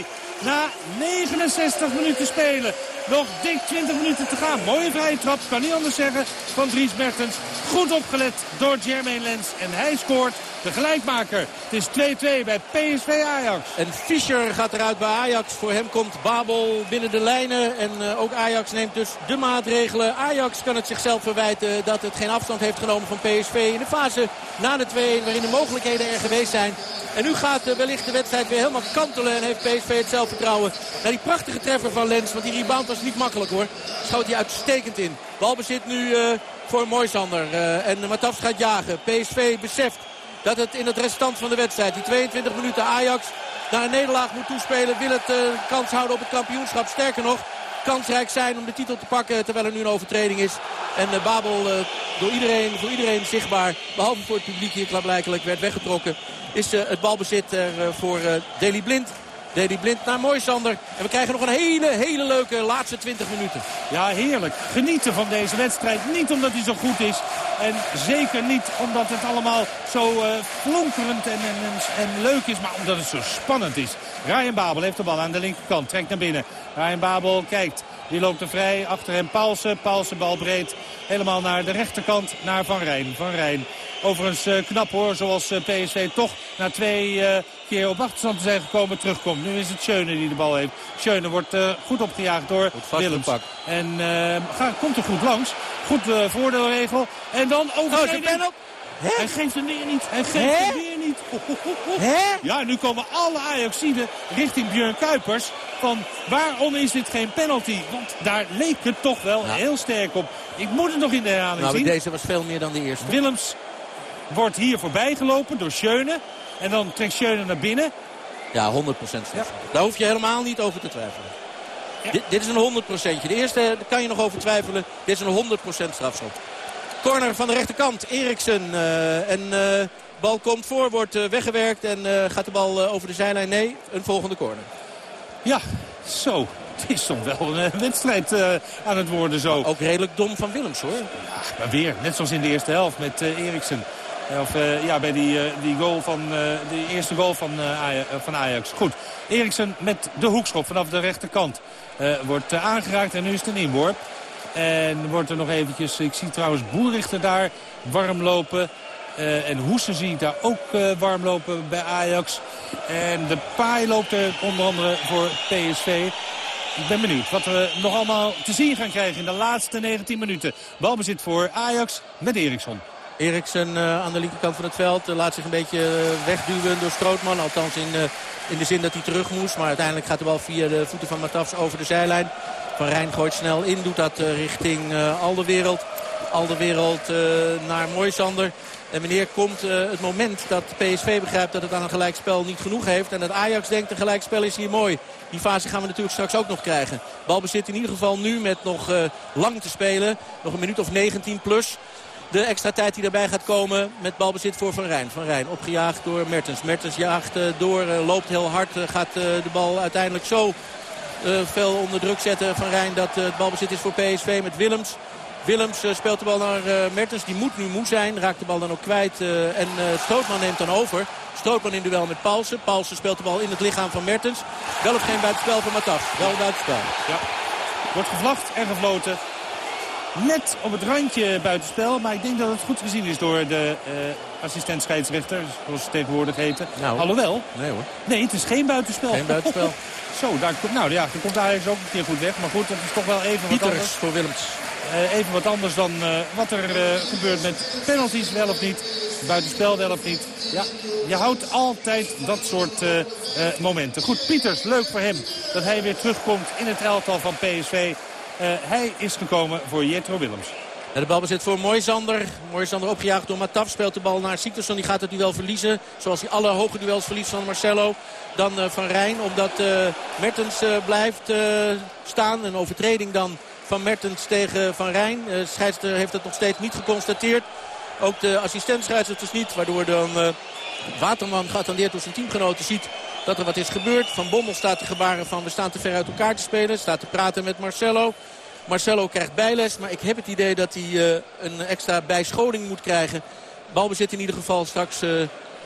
2-2 na 69 minuten spelen. Nog dik 20 minuten te gaan. Mooie vrije trap, kan niet anders zeggen, van Dries Mertens. Goed opgelet door Jermaine Lens. En hij scoort de gelijkmaker. Het is 2-2 bij PSV Ajax. En Fischer gaat eruit bij Ajax. Voor hem komt Babel binnen de lijnen. En uh, ook Ajax neemt dus de maatregelen. Ajax kan het zichzelf verwijten dat het geen afstand heeft genomen van PSV. In de fase na de 2 waarin de mogelijkheden er geweest zijn. En nu gaat uh, wellicht de wedstrijd weer helemaal kantelen. En heeft PSV het zelfvertrouwen. Naar die prachtige treffer van Lens. Want die rebound was niet makkelijk hoor. Schoot hij uitstekend in. Balbezit nu uh, voor Moisander. en Matafs gaat jagen. PSV beseft dat het in het restant van de wedstrijd, die 22 minuten Ajax, naar een nederlaag moet toespelen. Wil het uh, kans houden op het kampioenschap. Sterker nog, kansrijk zijn om de titel te pakken terwijl er nu een overtreding is. En uh, Babel door iedereen, voor iedereen zichtbaar, behalve voor het publiek hier klaarblijkelijk werd weggetrokken. Is het balbezit er voor Deli Blind. Deli Blind naar Moisander. En we krijgen nog een hele, hele leuke laatste 20 minuten. Ja, heerlijk. Genieten van deze wedstrijd. Niet omdat hij zo goed is. En zeker niet omdat het allemaal zo uh, flonkerend en, en, en, leuk is. Maar omdat het zo spannend is. Ryan Babel heeft de bal aan de linkerkant. Trekt naar binnen. Ryan Babel kijkt. Die loopt er vrij. Achter hem Paulsen. Paulsen bal breed. Helemaal naar de rechterkant. Naar Van Rijn. Van Rijn. Overigens uh, knap hoor. Zoals uh, PSV toch na twee keer op achterstand te zijn gekomen terugkomt. Nu is het Schöne die de bal heeft. Schöne wordt uh, goed opgejaagd door Willems. En uh, komt er goed langs. Goed uh, voordeelregel. En dan overtreding. Oh, Hij geeft hem weer niet. Hij geeft hem weer niet. Ja, nu komen alle Ajaxiden richting Björn Kuipers. Van waarom is dit geen penalty? Want daar leek het toch wel heel sterk op. Ik moet het nog in de herhaling nou, zien. Deze was veel meer dan de eerste. Willems wordt hier voorbij gelopen door Schöne. En dan trekt Schöne naar binnen. Ja, 100% Ja. Daar hoef je helemaal niet over te twijfelen. Dit, dit, is een 100%. De eerste daar kan je nog over twijfelen. Dit is een 100% strafschop. Corner van de rechterkant. Eriksen. Uh, en uh, bal komt voor, wordt uh, weggewerkt. En gaat de bal over de zijlijn? Nee, een volgende corner. Ja, zo. Het is toch wel een wedstrijd aan het worden zo. ook redelijk dom van Willems hoor. Ja, maar weer, net zoals in de eerste helft met Eriksen. Of uh, ja, bij die, uh, die, goal van, uh, de eerste goal van, van Ajax. Goed, Eriksen met de hoekschop vanaf de rechterkant. wordt aangeraakt en nu is het een inworp. En wordt er nog eventjes, ik zie trouwens Boerichter daar warm lopen. en Hoesen zie ik daar ook warm lopen bij Ajax. En de paai loopt er onder andere voor PSV. Ik ben benieuwd wat we nog allemaal te zien gaan krijgen in de laatste 19 minuten. Balbezit voor Ajax met Eriksson. Eriksen uh, aan de linkerkant van het veld uh, laat zich een beetje uh, wegduwen door Strootman. Althans in, in de zin dat hij terug moest. Maar uiteindelijk gaat de bal via de voeten van Matafs over de zijlijn. Van Rijn gooit snel in. Doet dat richting Alderwereld. Alderwereld naar Moisander. En wanneer komt het moment dat PSV begrijpt dat het aan een gelijkspel niet genoeg heeft. En dat Ajax denkt een gelijkspel is hier mooi. Die fase gaan we natuurlijk straks ook nog krijgen. Balbezit in ieder geval nu met nog lang te spelen. Nog een minuut of 19 plus. De extra tijd die erbij gaat komen met balbezit voor Van Rijn. Van Rijn opgejaagd door Mertens. Mertens jaagt uh, door, uh, loopt heel hard. Uh, gaat de bal uiteindelijk zo veel onder druk zetten Van Rijn dat het balbezit is voor PSV met Willems. Willems speelt de bal naar Mertens. Die moet nu moe zijn. Raakt de bal dan ook kwijt. en Strootman neemt dan over. Strootman in duel met Paulsen. Paulsen speelt de bal in het lichaam van Mertens. Wel of geen buitenspel voor Mataf. Wel buitenspel. Ja. Wordt gevlacht en gefloten net op het randje buitenspel. Maar ik denk dat het goed gezien is door de uh, assistent scheidsrechter. Zoals ze tegenwoordig heten. Nou, Alhoewel. Nee hoor. Nee, het is geen buitenspel. Geen buitenspel. Zo, daar, nou ja, dan komt Ajax ook een keer goed weg. Maar goed, dat is toch wel even Pieters wat anders. voor Willems. even wat anders dan wat er gebeurt met penalties wel of niet. Buitenspel wel of niet. Ja, je houdt altijd dat soort momenten. Goed, Pieters, leuk voor hem dat hij weer terugkomt in het elftal van PSV. Hij is gekomen voor Jetro Willems. De bal bezit voor Moisander. Moisander opgejaagd door Mataf. Speelt de bal naar Siktersson. Die gaat het duel verliezen. Zoals hij alle hoge duels verliest van Marcelo. Dan Van Rijn. Omdat Mertens blijft staan. Een overtreding dan van Mertens tegen Van Rijn. De scheidsrechter heeft het nog steeds niet geconstateerd. Ook de assistent scheidsrechters niet. Waardoor dan Waterman geattendeerd door zijn teamgenoten ziet dat er wat is gebeurd. Van Bommel staat te gebaren van we staan te ver uit elkaar te spelen. Staat te praten met Marcelo. Marcelo krijgt bijles, maar ik heb het idee dat hij uh, een extra bijscholing moet krijgen. Balbezit in ieder geval straks uh,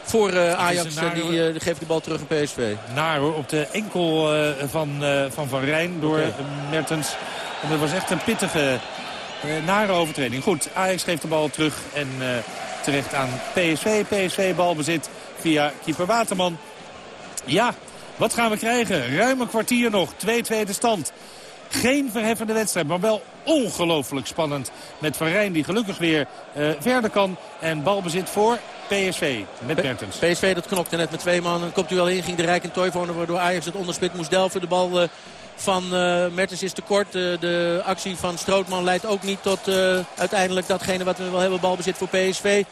voor uh, Ajax. En die geeft de bal terug aan PSV. Naar hoor, op de enkel van, van Van Rijn door okay. Mertens. En dat was echt een pittige, nare overtreding. Goed, Ajax geeft de bal terug en terecht aan PSV. PSV balbezit via keeper Waterman. Ja, wat gaan we krijgen? Ruim een kwartier nog. 2-2 de stand. Geen verheffende wedstrijd, maar wel ongelooflijk spannend. Met Van Rijn die gelukkig weer uh, verder kan. En balbezit voor PSV met. PSV dat knokte net met twee man. Komt u wel in, ging de Rijk en Toivonen waardoor Ajax het onderspit moest delven. De bal uh, van uh, Mertens is te kort. de actie van Strootman leidt ook niet tot uiteindelijk datgene wat we wel hebben. Balbezit voor PSV.